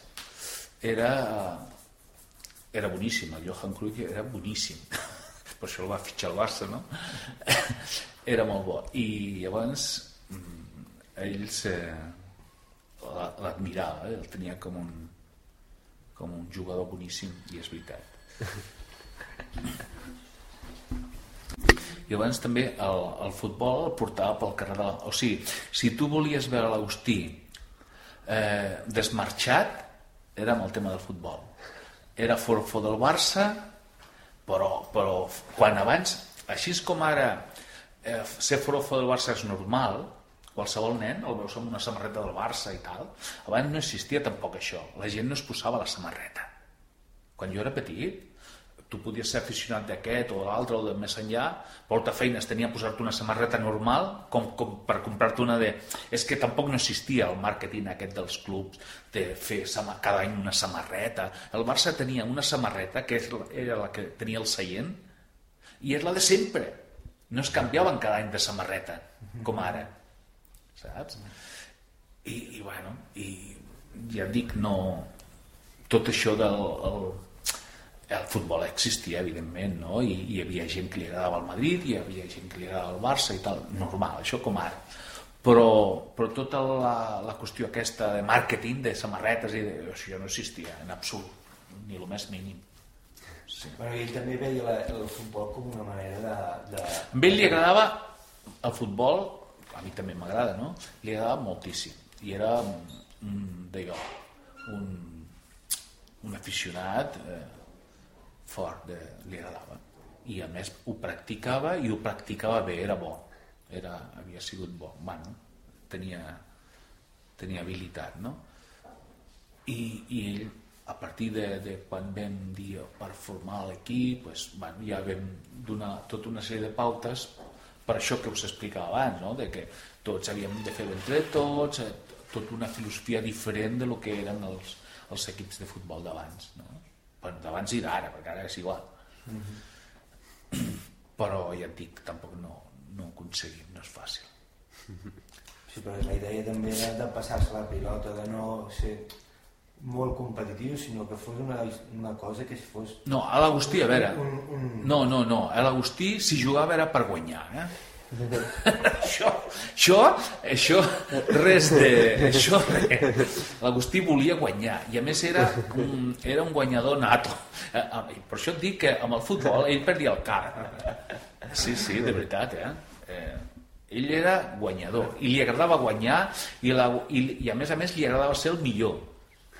era, era boníssim. El Johan Cruyff era boníssim. Per això el va fitxar el Barça, no? era molt bo. I llavors mm, ell se, la- l'admirava, eh? el tenia com un, com un jugador boníssim, i és veritat. I abans també el, el futbol el portava pel carrer de la... O sigui, si tu volies veure l'Agustí eh, desmarxat, era amb el tema del futbol. Era forfo del Barça, però, però quan abans, així com ara eh, ser forofo del Barça és normal, qualsevol nen el veus amb una samarreta del Barça i tal, abans no existia tampoc això, la gent no es posava la samarreta. Quan jo era petit, tu podies ser aficionat d'aquest o de l'altre o de més enllà, molta feines tenia posar-te una samarreta normal com, com per comprar-te una de... És que tampoc no existia el màrqueting aquest dels clubs de fer cada any una samarreta. El Barça tenia una samarreta que era la que tenia el seient i és la de sempre. No es canviaven cada any de samarreta, com ara. Saps? I, i bueno, i ja et dic, no... Tot això del... El, el futbol existia, evidentment, no? I, hi havia gent que li agradava el Madrid, hi havia gent que li agradava el Barça i tal, normal, això com ara. Però, però tota la, la qüestió aquesta de màrqueting, de samarretes, i de, això no existia en absolut, ni el més mínim. Sí. Bueno, i ell també veia la, el futbol com una manera de... de... A ell li agradava el futbol, a mi també m'agrada, no? Li agradava moltíssim. I era un, d'allò, un, un aficionat eh, fort, de, li agradava. I a més ho practicava i ho practicava bé, era bo. Era, havia sigut bo. Bueno, tenia, tenia habilitat, no? I, i ell, a partir de, de quan vam dir per formar l'equip, pues, bueno, ja vam donar tota una sèrie de pautes per això que us explicava abans, no? de que tots havíem de fer entre tots, eh, tota una filosofia diferent de lo que eren els, els equips de futbol d'abans. No? Bueno, d'abans i d'ara, perquè ara és igual. Però ja et dic, tampoc no, no ho aconseguim, no és fàcil. Sí, però la idea també era de passar-se la pilota, de no ser molt competitiu, sinó que fos una, una cosa que fos... No, a l'Agustí, a veure, Un, un... no, no, no, a l'Agustí si jugava era per guanyar, eh? Això, això, això, res de... Això, res. L'Agustí volia guanyar i a més era un, era un guanyador nato. Eh, eh, Per això et dic que amb el futbol ell perdia el cap. Sí, sí, de veritat, eh? eh ell era guanyador i li agradava guanyar i, la, i, i a més a més li agradava ser el millor.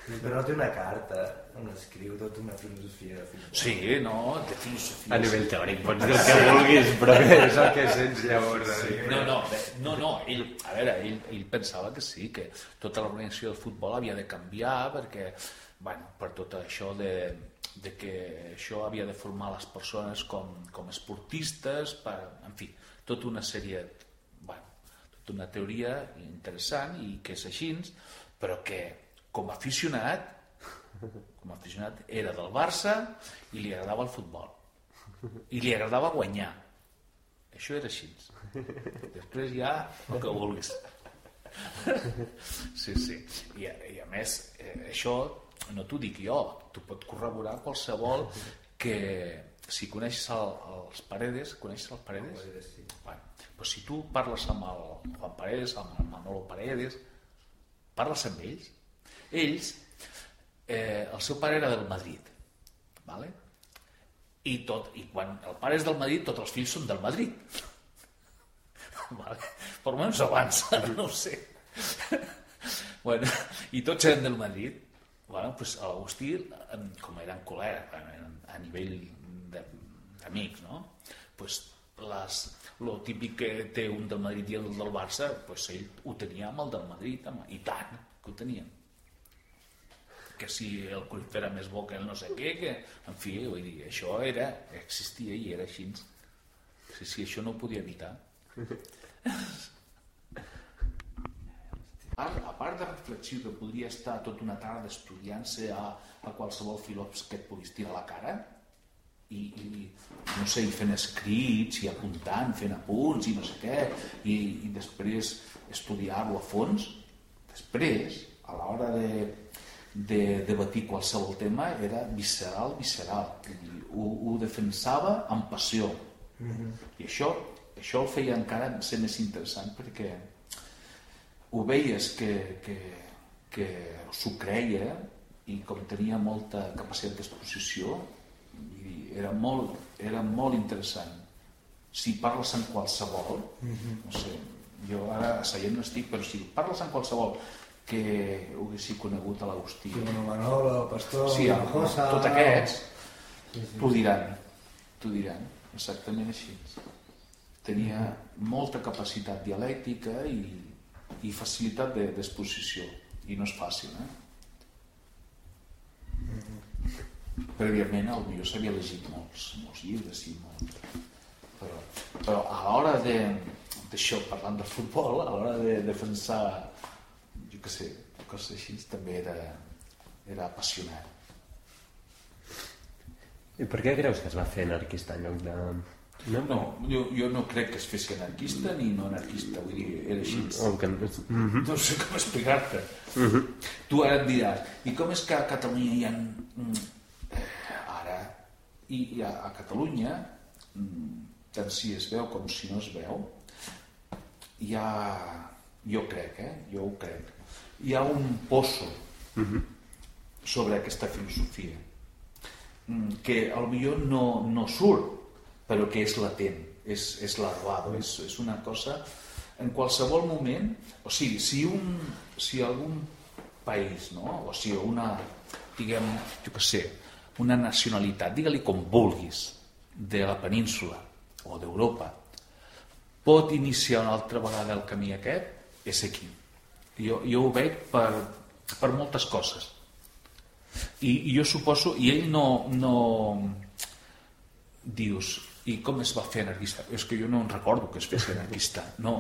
Però no té una carta on escriu tota una filosofia. Sí, no, de filosofia. A nivell teòric pots dir el que vulguis, però és el que sents llavors? Sí. No, no, bé, no, no, ell, a veure, ell, ell pensava que sí, que tota l'organització del futbol havia de canviar perquè, bueno, per tot això de, de que això havia de formar les persones com, com esportistes, per, en fi, tota una sèrie, bueno, tota una teoria interessant i que és així, però que com a aficionat, com a aficionat era del Barça i li agradava el futbol. I li agradava guanyar. Això era així. Després ja el que vulguis. Sí, sí. I, a- i a més, eh, això no t'ho dic jo, t'ho pot corroborar qualsevol que si coneixes el, els Paredes, coneixes els Paredes? sí. Bueno, doncs si tu parles amb el Juan Paredes, amb el Manolo Paredes, parles amb ells, ells, eh, el seu pare era del Madrid, vale? I, tot, i quan el pare és del Madrid, tots els fills són del Madrid. Vale? Per almenys abans, no ho sé. Bueno, I tots eren del Madrid. bueno, pues l'Agustí, com eren col·legues, a nivell d'amics, no? Pues les, lo típic que té un del Madrid i el del Barça, pues ell ho tenia amb el del Madrid, home, i tant, que ho tenien. Que si el Cruyff era més bo que el no sé què, que, en fi, vull dir, això era, existia i era així. Sí, sí, això no ho podia evitar. A part, de reflexió que podria estar tota una tarda estudiant-se a, a qualsevol filòsof que et pogués tirar a la cara i, i no sé, i fent escrits i apuntant, fent apunts i no sé què i, i després estudiar-lo a fons després, a l'hora de, de debatir qualsevol tema era visceral, visceral. Ho, ho defensava amb passió. I això, això el feia encara ser més interessant perquè ho veies que, que, que s'ho creia i com tenia molta capacitat d'exposició dir, era, molt, era molt interessant. Si parles amb qualsevol no sé, jo ara a Sallent no estic però si parles amb qualsevol que ho haguessi conegut a l'Agustí. Sí, bueno, Manolo, el Pastor, sí, el, Josa... tots aquests. Sí, sí. t'ho diran t'ho diran, exactament així. Tenia molta capacitat dialèctica i, i facilitat de- d'exposició. I no és fàcil eh? prèviament el millor s'havia llegit molts, molts llibres i molt. Però, però a l'hora de d'això, parlant de futbol a l'hora de defensar jo què sé, coses així també era, era apassionat I per què creus que es va fer anarquista en lloc de... No, No, jo, jo no crec que es fes anarquista ni no anarquista, vull dir, era així. Que... Mhm. No sé com explicar-te. Tu ara et diràs, i com és que a Catalunya hi ha... mm, eh, Ara, i, i a, a Catalunya, mm, tant si es veu com si no es veu, hi ha... Jo crec, eh? Jo ho crec. Hi ha un poço sobre aquesta filosofia mm, que al millor no, no surt, però que és latent, és, és larvado, és, és una cosa... En qualsevol moment, o sigui, si, un, si algun país, no? o sigui, una, diguem, jo què sé, una nacionalitat, digue-li com vulguis, de la península o d'Europa, pot iniciar una altra vegada el camí aquest, és aquí. Jo, jo ho veig per, per moltes coses. I, i jo suposo, i ell no, no dius, i com es va fer anarquista? És que jo no en recordo que es fes anarquista. No,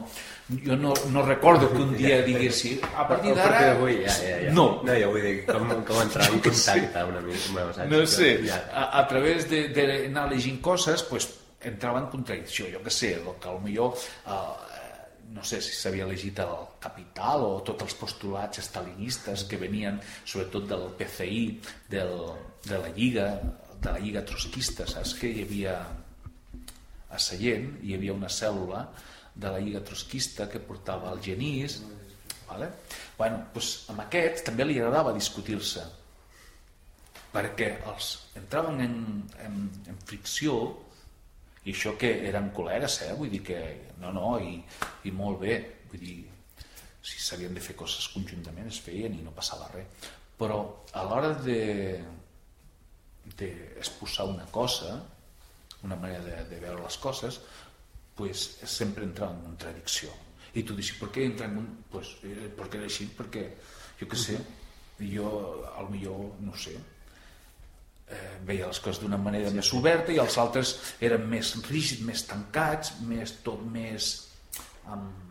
jo no, no recordo que un dia diguessi, a partir d'ara... ja, ja, ja. No, No, jo vull dir, com, com entrar en contacte una mica. No sé, Ja. a, a través d'anar llegint coses, pues, entrava en contradicció, jo que sé, el que potser eh, no sé si s'havia llegit el Capital o tots els postulats estalinistes que venien sobretot del PCI, del, de la Lliga, de la Lliga trotskista, saps que hi havia a Sallent hi havia una cèl·lula de la Lliga trotskista que portava el genís, vale? bueno, doncs amb aquests també li agradava discutir-se perquè els entraven en, en, en fricció i això que eren col·legues, eh? vull dir que no, no, i, i molt bé, vull dir, si s'havien de fer coses conjuntament es feien i no passava res. Però a l'hora de d'exposar una cosa, una manera de, de veure les coses, pues, sempre entra en contradicció. I tu dius, per què entra en un... Pues, eh, perquè era així, perquè, jo què sé, jo, al millor, no sé, veia les coses d'una manera més oberta i els altres eren més rígids, més tancats, més tot més amb,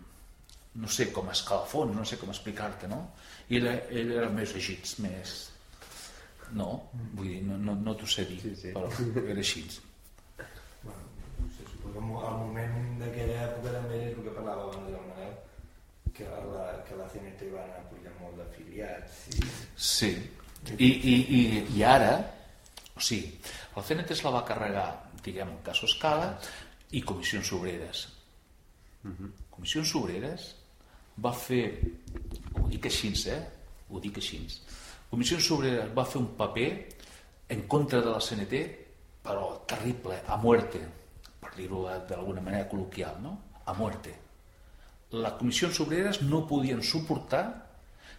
no sé, com escalafons, no sé com explicar-te, no? I ell, ell era més rígids, més... No, vull dir, no, no, no t'ho sé dir, sí, sí. però era així. Bueno, no sé, suposo que al moment d'aquella època també és el que parlava abans del Manel, que la, que la CNT van apujar molt d'afiliats. I... Sí, i, i, i, i ara, o sigui, el CNT se la va carregar, diguem, el cas Escala i Comissions Obreres. Comissions Obreres va fer, ho dic així, eh? Ho dic així. Comissions Obreres va fer un paper en contra de la CNT, però terrible, a muerte, per dir-ho d'alguna manera col·loquial, no? A muerte. Les comissions obreres no podien suportar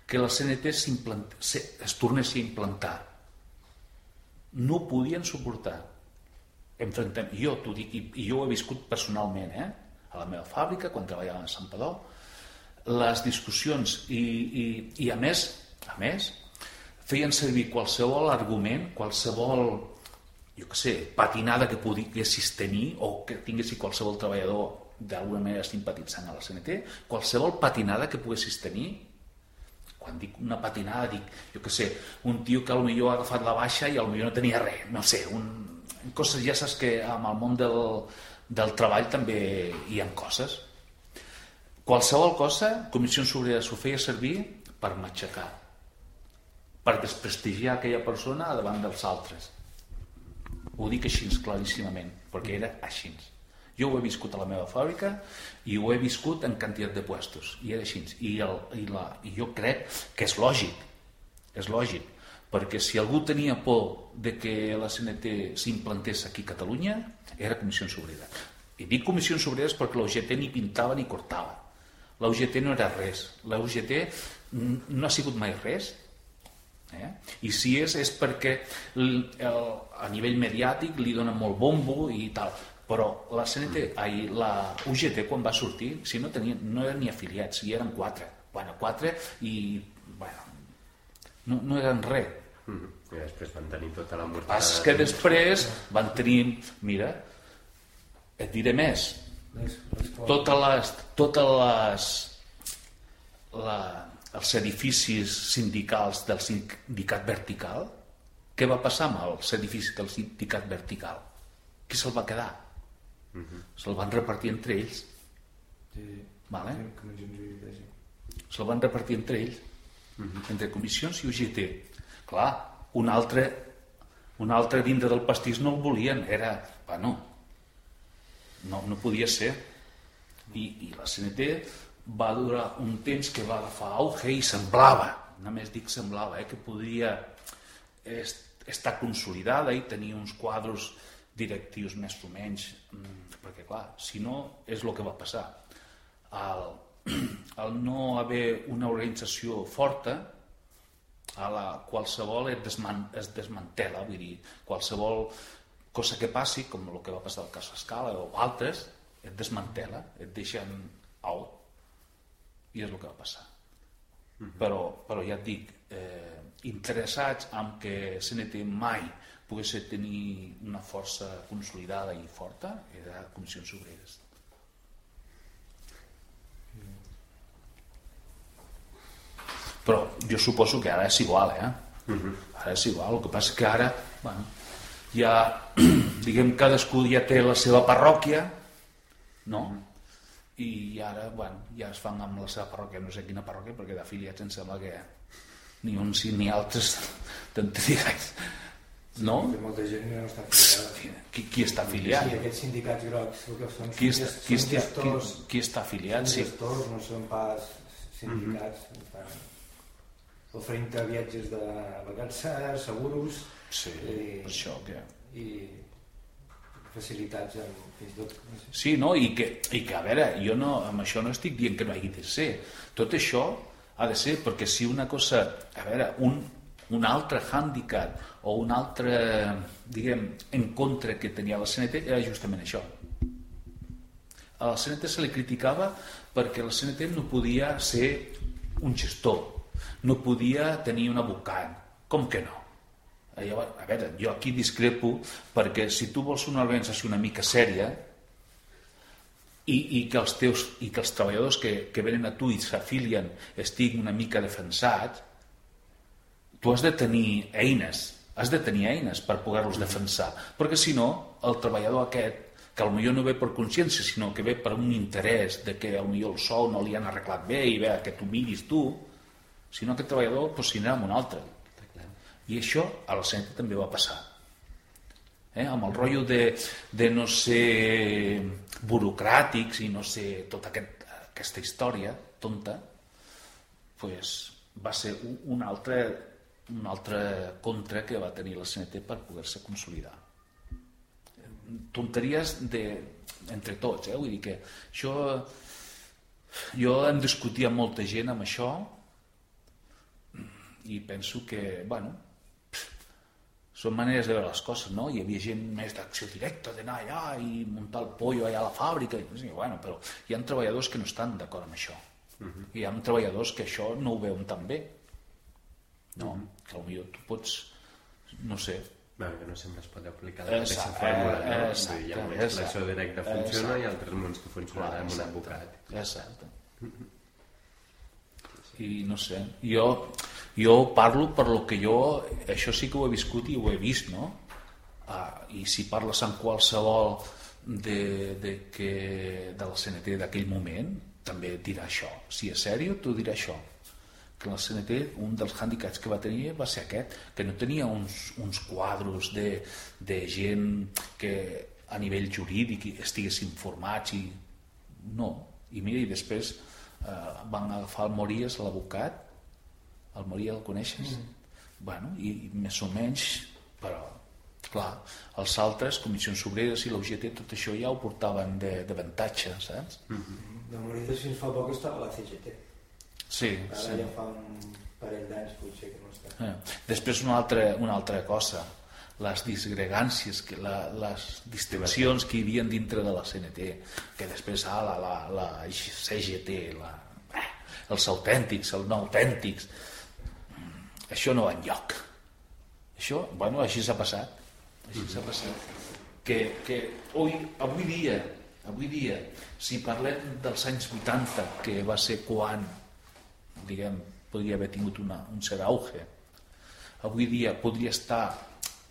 que la CNT es tornés a implantar. No podien suportar. Enfrontem, jo t'ho dic, i, i jo ho he viscut personalment, eh? a la meva fàbrica, quan treballava a Sant Padó, les discussions i, i, i a més, a més, feien servir qualsevol argument, qualsevol jo què sé, patinada que poguessis tenir o que tinguessis qualsevol treballador d'alguna manera simpatitzant a la CNT, qualsevol patinada que poguessis tenir, quan dic una patinada dic, jo què sé, un tio que potser ha agafat la baixa i potser no tenia res, no sé, un, coses, ja saps que amb el món del, del treball també hi ha coses. Qualsevol cosa, Comissions Obreres ho feia servir per matxacar, per desprestigiar aquella persona davant dels altres. Ho dic així claríssimament, perquè era així. Jo ho he viscut a la meva fàbrica i ho he viscut en quantitat de puestos, i era així. I, el, i, la, I jo crec que és lògic, és lògic, perquè si algú tenia por de que la CNT s'implantés aquí a Catalunya, era Comissions Obreres. I dic Comissions Obreres perquè la UGT ni pintava ni cortava. La UGT no era res. La UGT no ha sigut mai res, Eh? I si és, és perquè el, el, a nivell mediàtic li dona molt bombo i tal. Però la CNT, ai, la UGT quan va sortir, si no, tenia, no eren ni afiliats, hi eren quatre. Bueno, quatre i, bueno, no, no eren res. Mm -hmm. I després van tenir tota la mortada. Pas que després van tenir, mira, et diré més, totes les, totes les, la, els edificis sindicals del sindicat vertical, què va passar amb els edificis del sindicat vertical? Qui se'l va quedar? Uh -huh. Se'l van repartir entre ells. Sí, sí. Vale? Sí. Se'l van repartir entre ells, uh -huh. entre comissions i UGT. Clar, un altre, un altre dintre del pastís no el volien, era, bueno, no, no podia ser. I, I la CNT va durar un temps que va agafar auge i semblava, només dic semblava, eh, que podia est estar consolidada i tenir uns quadros directius més o menys, mm, perquè clar, si no, és el que va passar. El, el no haver una organització forta, a la qualsevol es, desman, es desmantela, vull dir, qualsevol cosa que passi, com el que va passar al cas Escala o altres, et desmantela, et deixen out i és el que va passar. Uh -huh. però, però ja et dic, eh, interessats en que CNT mai pogués tenir una força consolidada i forta era Comissions Obreres. Però jo suposo que ara és igual, eh? Uh -huh. Ara és igual, el que passa que ara, bueno, ja, diguem, cadascú ja té la seva parròquia, no? -huh i ara bueno, ja es fan amb la seva parròquia, no sé quina parròquia, perquè d'afiliats em sembla que ni uns ni altres t'entrigues. No? Sí, molta gent no està afiliada. Qui, qui està afiliat? Sí, aquests sindicats grocs, el que són, qui, està, són qui, està, gestors, qui, qui està afiliat? són Sí. gestors, no són pas sindicats. Mm -hmm. Oferint viatges de vacances, seguros Sí, i, per això que... i facilitats amb, fins tot Sí, no? I que, I que, a veure, jo no, amb això no estic dient que no hagi de ser. Tot això ha de ser perquè si una cosa... A veure, un, un altre hàndicap o un altre, diguem, en contra que tenia la CNT era justament això. A la CNT se li criticava perquè la CNT no podia ser un gestor, no podia tenir un abocat. Com que no? Llavors, a veure, jo aquí discrepo perquè si tu vols una organització una mica sèria i, i, que, els teus, i que els treballadors que, que venen a tu i s'afilien estiguin una mica defensats, tu has de tenir eines, has de tenir eines per poder-los defensar, perquè si no, el treballador aquest, que potser no ve per consciència, sinó que ve per un interès de que potser el sou no li han arreglat bé i ve que tu miris tu, sinó aquest treballador pues, s'hi anirà amb un altre. I això a la CNT també va passar. Eh? Amb el rotllo de, de no ser burocràtics i no ser tota aquest, aquesta història tonta, pues, va ser un, un, altre, un altre contra que va tenir la CNT per poder-se consolidar. Tonteries de, entre tots, eh? vull dir que això jo em discutia amb molta gent amb això i penso que, bueno, són maneres de veure les coses, no? Hi havia gent més d'acció directa, d'anar allà i muntar el pollo allà a la fàbrica, i, bueno, però hi ha treballadors que no estan d'acord amb això. Uh -huh. Hi ha treballadors que això no ho veuen tan bé. No, uh -huh. Que potser tu pots, no sé, Bueno, que no sempre es pot aplicar la mateixa Exacte, fórmula, no? exacte, Hi ha moments que l'acció directa funciona i altres moments que funcionarà amb un advocat. Exacte. I no sé, jo, jo parlo per lo que jo, això sí que ho he viscut i ho he vist, no? Ah, I si parles amb qualsevol de, de, que, de la CNT d'aquell moment, també et dirà això. Si és sèrio, t'ho dirà això que la CNT, un dels hàndicaps que va tenir va ser aquest, que no tenia uns, uns quadros de, de gent que a nivell jurídic estigués informats i no, i mira, i després eh, van agafar el Mories, l'abocat el Moria el coneixes? Mm. bueno, i, i més o menys però clar, els altres comissions obreres i l'UGT, tot això ja ho portaven d'avantatge, saps? Mm -hmm. De Mories fins fa poc estava a la CGT Sí, Ara sí. ja fa un parell d'anys potser que no està. Eh. Després una altra, una altra cosa, les disgregàncies, que la, les distincions que hi havia dintre de la CNT, que després ah, la, la, la CGT, la, eh, els autèntics, els no autèntics, això no va enlloc. Això, bueno, així s'ha passat. Així s'ha passat. Que, que avui, avui dia, avui dia, si parlem dels anys 80, que va ser quan diguem, podria haver tingut una, un cert auge. Avui dia podria estar,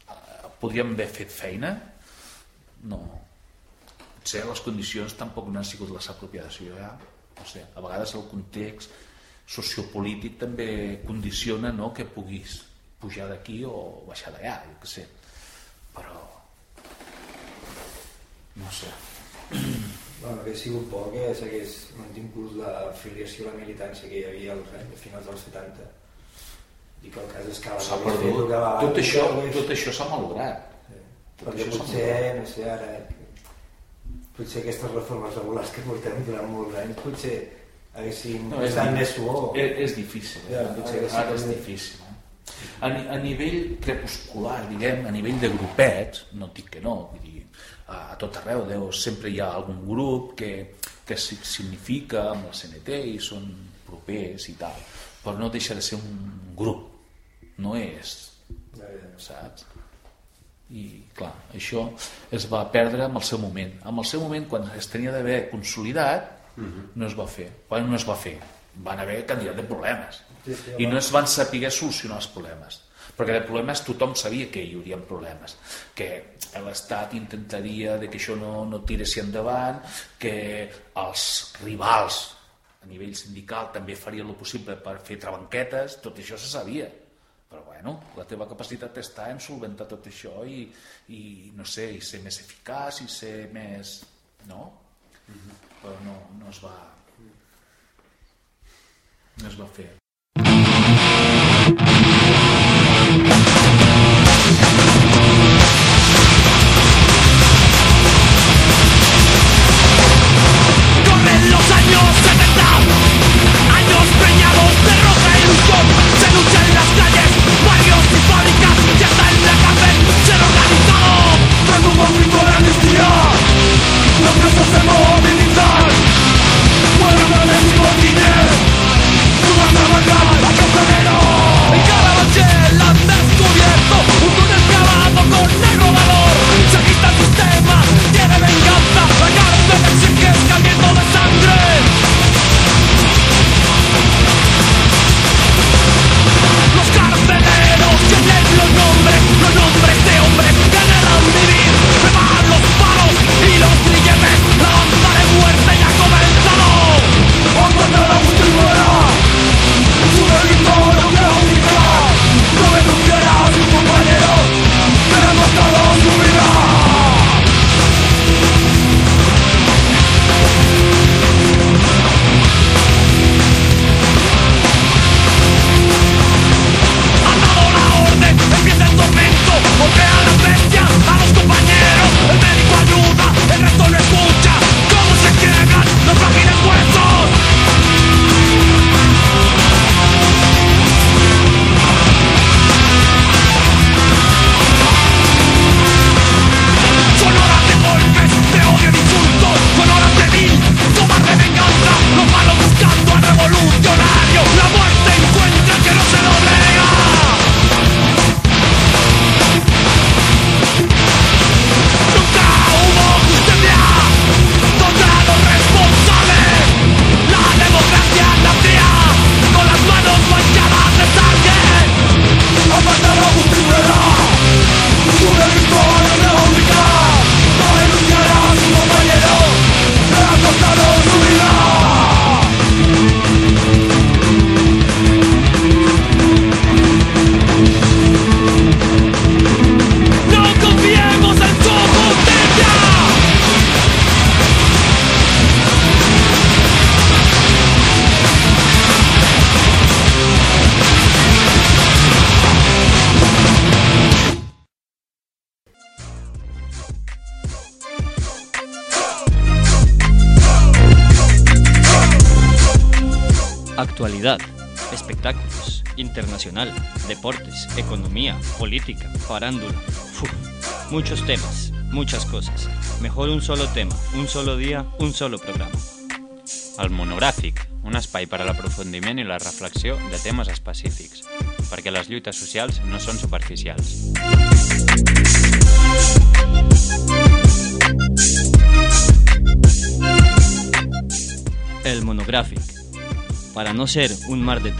eh, podríem haver fet feina? No. Potser les condicions tampoc no han sigut les apropiades. Jo ja, no sé, a vegades el context sociopolític també condiciona no, que puguis pujar d'aquí o baixar d'allà, jo què sé. Però, no sé. Bueno, hauria sigut bo que s'hagués mantingut la filiació a la militància que hi havia als anys, finals dels 70 i que el cas és que ara S'ha perdut. va- Tot això, tot això s'ha malograt. Tot perquè això potser, no sé, ara potser aquestes reformes laborals que portem durant molts anys potser haguessin No, és, estat més suor és, és difícil, eh? Ja, potser ara ara és sí. difícil. Eh? A, a nivell crepuscular, diguem, a nivell de grupets, no dic que no, vull dir, a, a tot arreu deu, sempre hi ha algun grup que, que si- significa amb la CNT i són propers i tal, però no deixa de ser un grup, no és, saps? I clar, això es va perdre amb el seu moment. Amb el seu moment, quan es tenia d'haver consolidat, no es va fer. Quan no es va fer? Van haver candidat de problemes. Sí, sí, I no es van saber solucionar els problemes. Perquè de problemes tothom sabia que hi haurien problemes. Que l'Estat intentaria de que això no, no tiressi endavant, que els rivals a nivell sindical també farien el possible per fer trabanquetes, tot això se sabia però bueno, la teva capacitat està en solventar tot això i, i no sé, i ser més eficaç i ser més... no? però no, no es va no es va fer internacional, deportes, economía, política, farándula. Uf, muchos temas, muchas cosas. Mejor un solo tema, un solo día, un solo programa. El monogràfic, un espai per a l'aprofundiment i la reflexió de temes específics, perquè les lluites socials no són superficials. El monográfico. Para no ser un mar de temas,